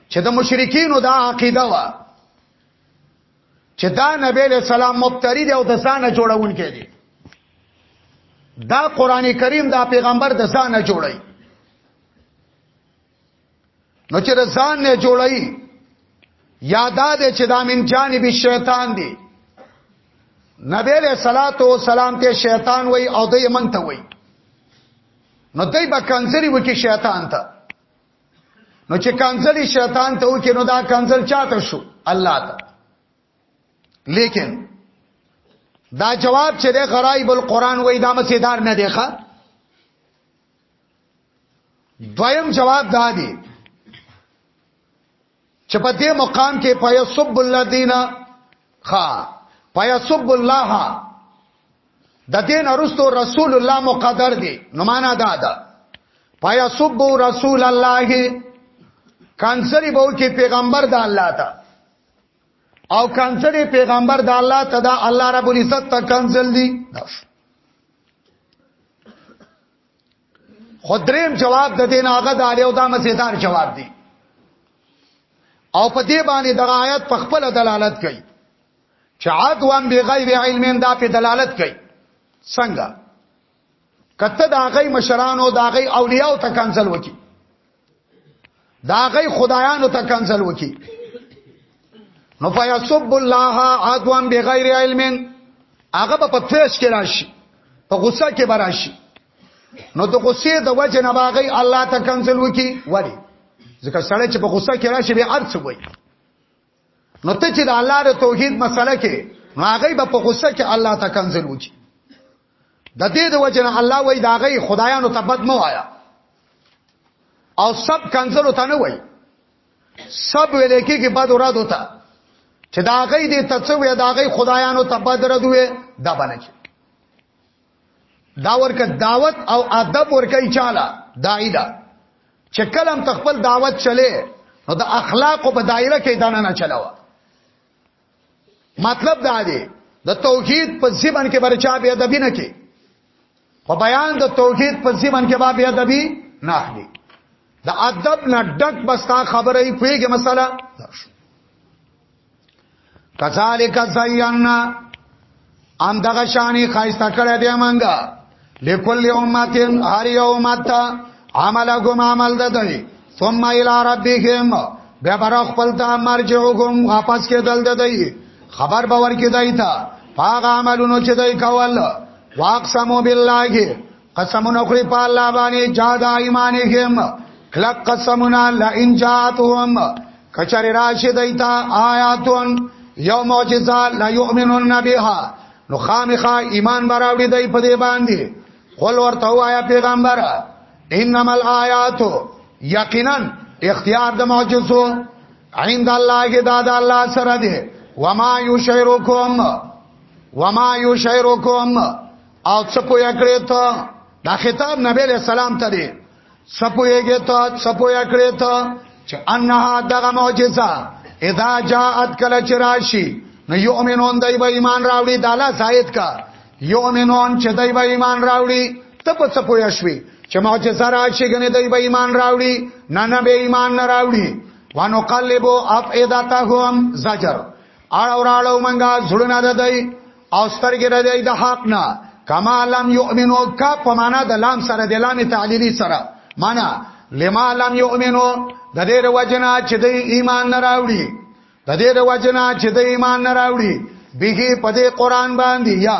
چې د مشرکینو دا عقیده و چې دا نبی له سلام مبتری دی او د ځانه جوړون کې دی دا قران کریم دا پیغمبر د ځانه جوړی نو چې د ځانه جوړی یادا دې چې دا من جانب شیطان دی نبی له صلوات و سلام ته شیطان وای او د یمن ته وای نو دوی به کنځري وکي شیطان ته نو چې کنځلې شیطان ته وکړي نو دا کنځل چاته شو الله ته لیکن دا جواب چې د غرایب القرآن وای دا مسیدار نه دی ښا دویم جواب دا دی چې په دې مقام کې فیسب الذین خا فیسب الله د دین ارستو رسول الله مقدر دی نو معنا دا ده فیسب رسول الله کانسری بو کې پیغمبر د الله ته او کانسری پیغمبر د الله ته دا الله رب العزت ته کانسل دی خدریم جواب د دین هغه د اړیو دا مزیدار جواب دی او په دې باندې د آیات په خپل دلالت کوي چې عدوان بغیر علم دا په دلالت کوي څنګه کته دا غي مشرانو دا غي اولیاء ته کنسل وکي دا غي خدایانو ته کنزل وکي نو فیسب الله عدوا بغیر علم هغه په فیس کې راشي په غصه کې براشي نو د غصې د وجه نه باغی الله ته کنزل وکي وړي ځکه سړی چې په غصه کې راشي به ارڅ وایي نو ته چې د الله د توحید مسله کې نو هغه به په غوسه کې الله ته کنزل وکړي د دې د وجنه الله وای دا غي خدایانو ته بد مو آیا او سب کنزل ته نه وای سب ویلې کې کې بد اوراد ہوتا چې دا غي دې تڅو یا دا غي خدایانو ته بد ردوې دا باندې دا ورکه دعوت او ادب ورکه چاله داعی دا چې کلم تخپل دعوت چلے نو د اخلاق په دایره کې دانه نه چلاوه مطلب دا دی د توحید په ځبن کې برچا بیا د بینه کې په بیان د توحید په ځبن کې بیا د بی نه اخلي د ادب نه ډک بستا خبرې پیګه مسله کذالک زینا ان دغه شانی خایسته کړه دی مونږه لکل امتن هر یو امت عملکم عمل ددی ثم الى ربهم بیا بر خپل ته مرجعکم واپس کې دل ددی خبر باور کې دای تا پاغه عملونو چې دای کول واقسمو بالله قسمونه خوري په الله باندې جا دا ایمانهم کلک قسمونه لئن جاتهم کچر راشد دیتا آیاتون یو معجزه لا یؤمنون بها نو خامخا ایمان براوړي دی په دې باندې قول ورته وایا پیغمبر انما الآیات یقینا اختیار د معجزو عند الله کې دا د الله سره دی وما یشعرکم وما یشعرکم او څه پویا کړی ته دا خطاب نبی علیہ السلام ته دی څه پویږي ته څه پویا کړی ته چې انها دغه معجزه اذا جاءت کله چې راشي نو یؤمنون دای به ایمان راوړي د الله زائد کا یؤمنون چې دای به ایمان راوړي ته په څه پویا شوي چې معجزه راشي غنه دای به ایمان راوړي نه نه به ایمان نه راوړي وانو قلبو افئدتهم زجر اړه وراړو منګه زړونه د دی او سترګې د دی د حق نه کما لم یؤمنو کا په معنا د لام سره د لام تعلیلی سره معنا لما لم یؤمنو د دې د وجنا چې د ایمان نه راوړي د دې د وجنا چې د ایمان نه راوړي به په دې قران باندې یا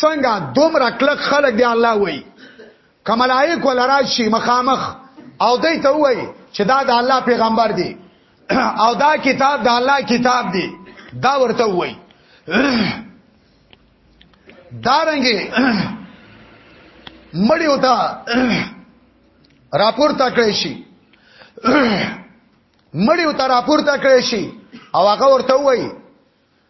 څنګه دومره کلک خلک دی الله وای کملایک ولراشي مخامخ او دای ته وای چې دا د الله پیغمبر دی او دا کتاب د الله کتاب دی دا ورته وای دارنګي مړی وتا راپور تا کړی شي مړی وتا راپور تا کړی شي او هغه ورته وای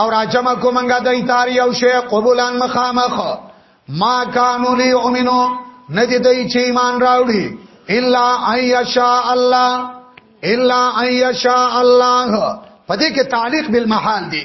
او راجم کو منګه دای تار یو شی قبولان مخامخ ما کانو لی امینو ندی دای چې ایمان راوړي الا ایشا الله الا ایشا الله پدې کې تعلق بالمحال دی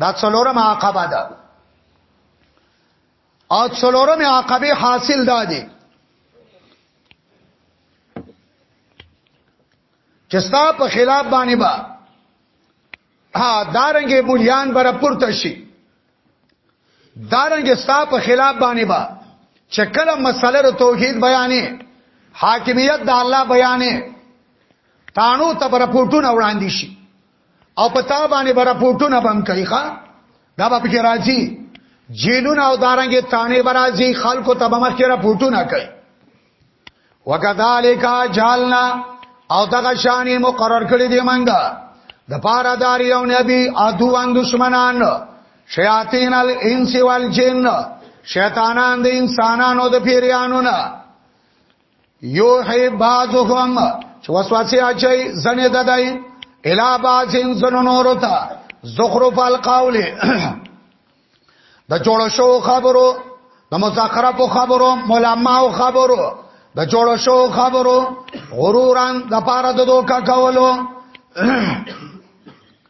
دا څلورم عقبه ده او څلورم عقبه حاصل ده دي چې ستا په خلاف باندې با ها دارنګې بنیان بر پورته شي دارنګې ستا په خلاف باندې با چې کله مسله توحید بیانې حاکمیت د الله بیانې تانو ته پر پورتونه وړاندې شي او په تا باندې به راپورټونه بم کوي ښا دا به پکې راځي جیلونه او دارنګې تانې به راځي خلکو ته به مخکې راپورټونه کوي وکذالک جالنا او دغه شانې مقرر کړی دی منګه د پارا دار یو نبی ادوان دشمنان شیاطین الانس والجن شیطانان د انسانانو د پیریانو نه یو هی بعضهم چې وسوسه اچي زنه ددای الا بعضین زنو نورو ته زخرف القول د جوړ شو خبرو د مزخرف خبرو ملما خبرو د جوړ شو خبرو غروران د پاره د دوکا کولو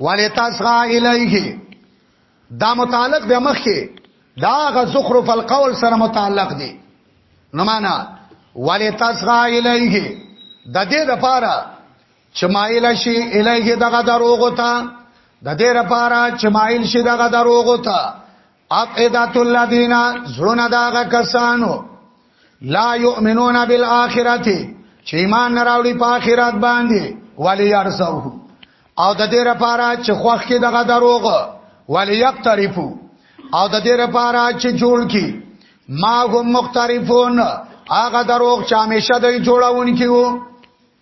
ولتسغا الیه دا متعلق د مخ کې دا غ زخرف القول سره متعلق دی نو معنا ولتسغا الیه د دې لپاره چې مایل شي الیه دغه دروغ ته د دې لپاره چې مایل شي دغه دروغ ته افئدات الذین زړونه دا کسانو لا یؤمنون بالآخرت چې ایمان نه راوړي په آخرت باندې ولی یرسوه او د دې لپاره چې خوخ کې دغه دروغ ولی یقترفو او د دې لپاره چې جوړ کی ما هم مختلفون هغه دروغ چې همیشه دوی جوړون کیو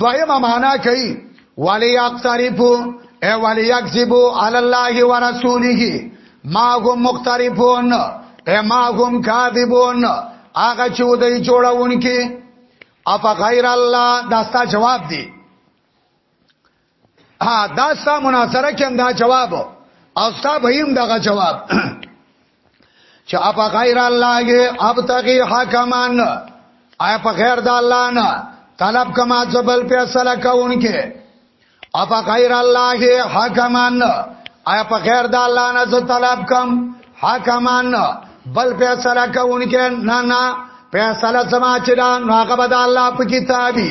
دویمه معنا کوي ولی یقترفو ای ولی یکذبو علی الله و رسوله ما هم مقترفون ای ما هم کاذبون هغه چې ودی جوړونکي اف غیر الله داستا جواب دی ها دا ستا مناظره کې هم دا جواب او ستا به هم دغه جواب چې اپ غیر الله کې اب تغي حکمان آیا په غیر د الله نه طلب کما زبل فیصله کوونکې اپ غیر الله کې حکمان آیا په غیر د الله نه زه طلب کم حکمان بل فیصله کوونکې نه نه فیصله سما چې دا نو هغه به د الله په کتابي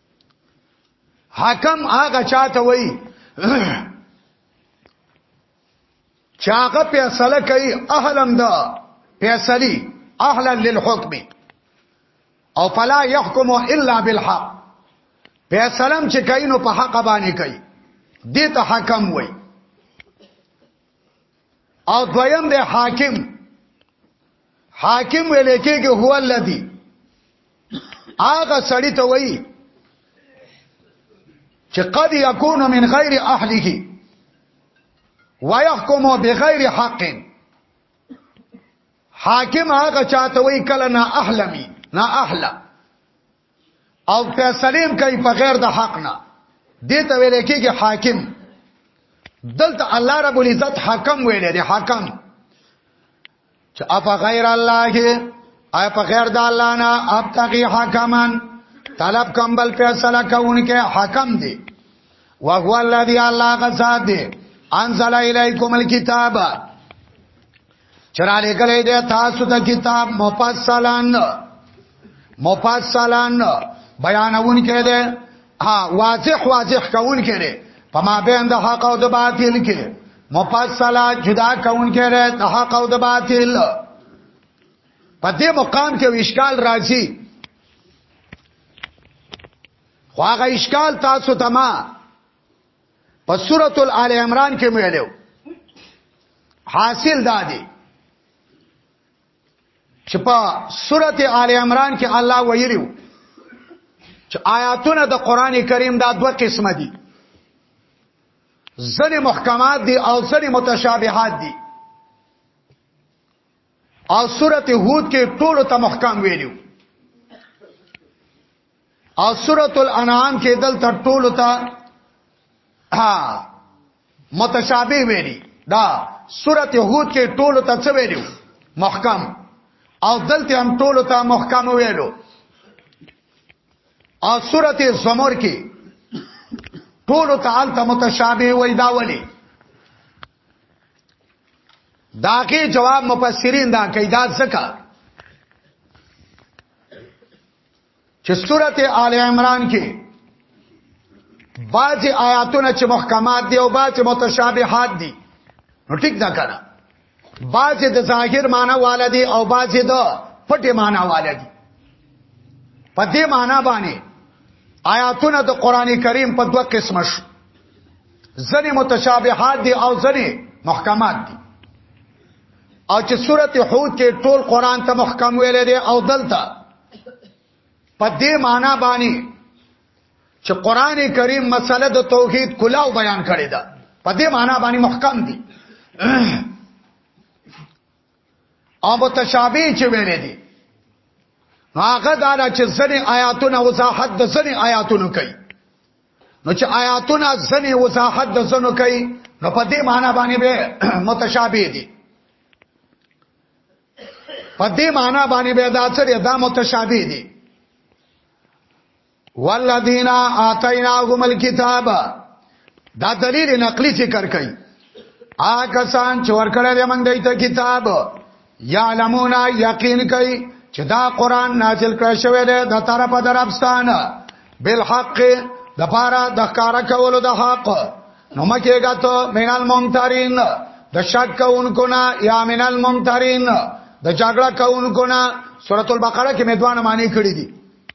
حاکم هغه چاته وای چاغه فیصله کوي اهلم دا فیصلی اهلا للحکم او فلا يحكم الا بالحق فیصلم چې کوي نو په حق باندې کوي دې ته حکم وای او دویم د حاکم حاکم ویل کېږي هو الذی هغه سړی ته وایي چې قد یکون من غیر اهله ويحكم بغیر حق حاکم هغه چاته وی کله نه اهلمی نه اهلا او فیصله هم کوي په غیر د حق نه دې ته ویل کېږي حاکم دلته الله رب العزت حاکم ویل دی حاکم چې اپ غیر الله کې اپ غیر د الله نه اپ تاګي حاکمان طلب کوم بل فیصله کوونکې حاکم دی وهو الذی الله غزاد دی انزل الیکم الكتاب چراله کله دې تاسو ته کتاب مفصلان مفصلان بیانون کړي ها واضح واضح کون کړي په ما بین د حق او د باطل کې مفصلا جدا کون کړي د حق او د باطل په دې مقام کې وشکال راځي خو هغه اشکال تاسو ته ما په سورۃ آل عمران کې ویلو حاصل دادی چې په سورۃ آل عمران کې الله ویلو چې آیاتونه د قران کریم دا دوه قسمه دي ځنې محکمات دي او ځنې متشابهات دي او سورته هود کې ټولو ته محکم ویلو او سورۃ الانعام کې دل تر ټولو ته ها متشابه ویلي دا سورۃ هود کې ټولو ته څه ویلو محکم او دلته هم ټولو ته محکم ویلو او سورۃ زمر کې ټولو ته الته متشابه وای دا ولی داګه جواب مفسرین دا کیدا زکه چې سورته آل عمران کې بعضی آیاتونه چې محکمات دي او بعضی متشابهات دي نو ټیک دا کړه بعضی د ظاهر معنی والدي او بعضی د پټه معنی والدي په دې معنی باندې آیاتونه د قران کریم په دوه قسمه شو ځنې متشابهات دي او ځنې محکمات دي او چې سورته حود کې ټول قران ته محکم ویل دي او دلته په دې معنی باندې چې قران کریم مسله د توحید کلاو بیان کړی دا په دې معنی باندې محکم دي او متشابه چې ویل دي هغه دا چې ځنې آیاتونه وضاحت د ځنې آیاتونو کوي نو چې آیاتونه ځنې وضاحت د ځنو کوي نو په دې معنی باندې به متشابه دي په دې معنی باندې به دا څه دا متشابه دي والذین آتیناهم الكتاب دا دلیل نقلی ذکر کوي آکسان چې ورکړل موږ دایته کتاب یعلمون یقین کوي چې دا قران نازل کړی شوی دی د طرفه دربستان بالحق د پاره د ښکار کولو د حق نو مکه غته مینال ممترین د شک کوونکو نه یا مینال ممترین د جګړه کوونکو نه سورۃ البقره کې مې دوه معنی کړې دي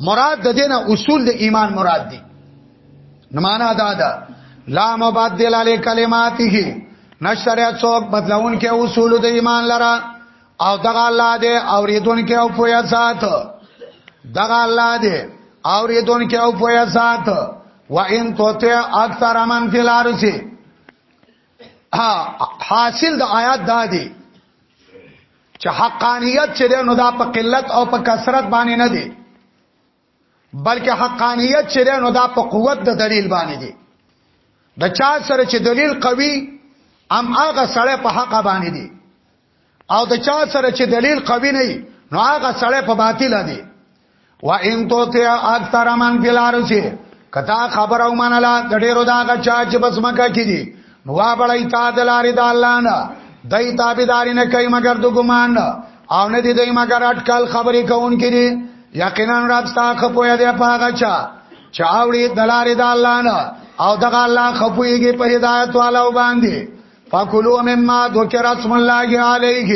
مراد د دینه اصول د ایمان مراد دي نمانا دا دا لا مبدل علی کلماته نشریات څوک بدلون کې اصول د ایمان لرا او دغه الله دې اوریدون کې او پویا سات دغه الله دې اوریدون کې او پویا سات و ان توته اکثر من فی الارض حاصل د آیات دا دی چې حقانیت چې نو دا په قلت او په کثرت باندې نه دی بلکې حقانیت چې نو دا په قوت د دلیل باندې دی د چا سره چې دلیل قوي ام هغه سره په حق باندې دی او د چا سره چې دلیل قوي نه نو هغه سړی په باطل دی و ان تو ته اکثر من بلارسی کتا خبر او منلا د ډیرو دا چا چې بس مکه کې دي نو وا بلای تا د لارې د الله نه دای تابعداري نه کوي مگر د ګمان او نه دي دای مگر اٹکل خبرې کوون کې دي یقینا رب ستا خپویا دی پاګه چا چاوړي دلارې د الله نه او دغه الله خپويږي په هدایت والو باندې فکلوا مما ذکر اسم الله علیه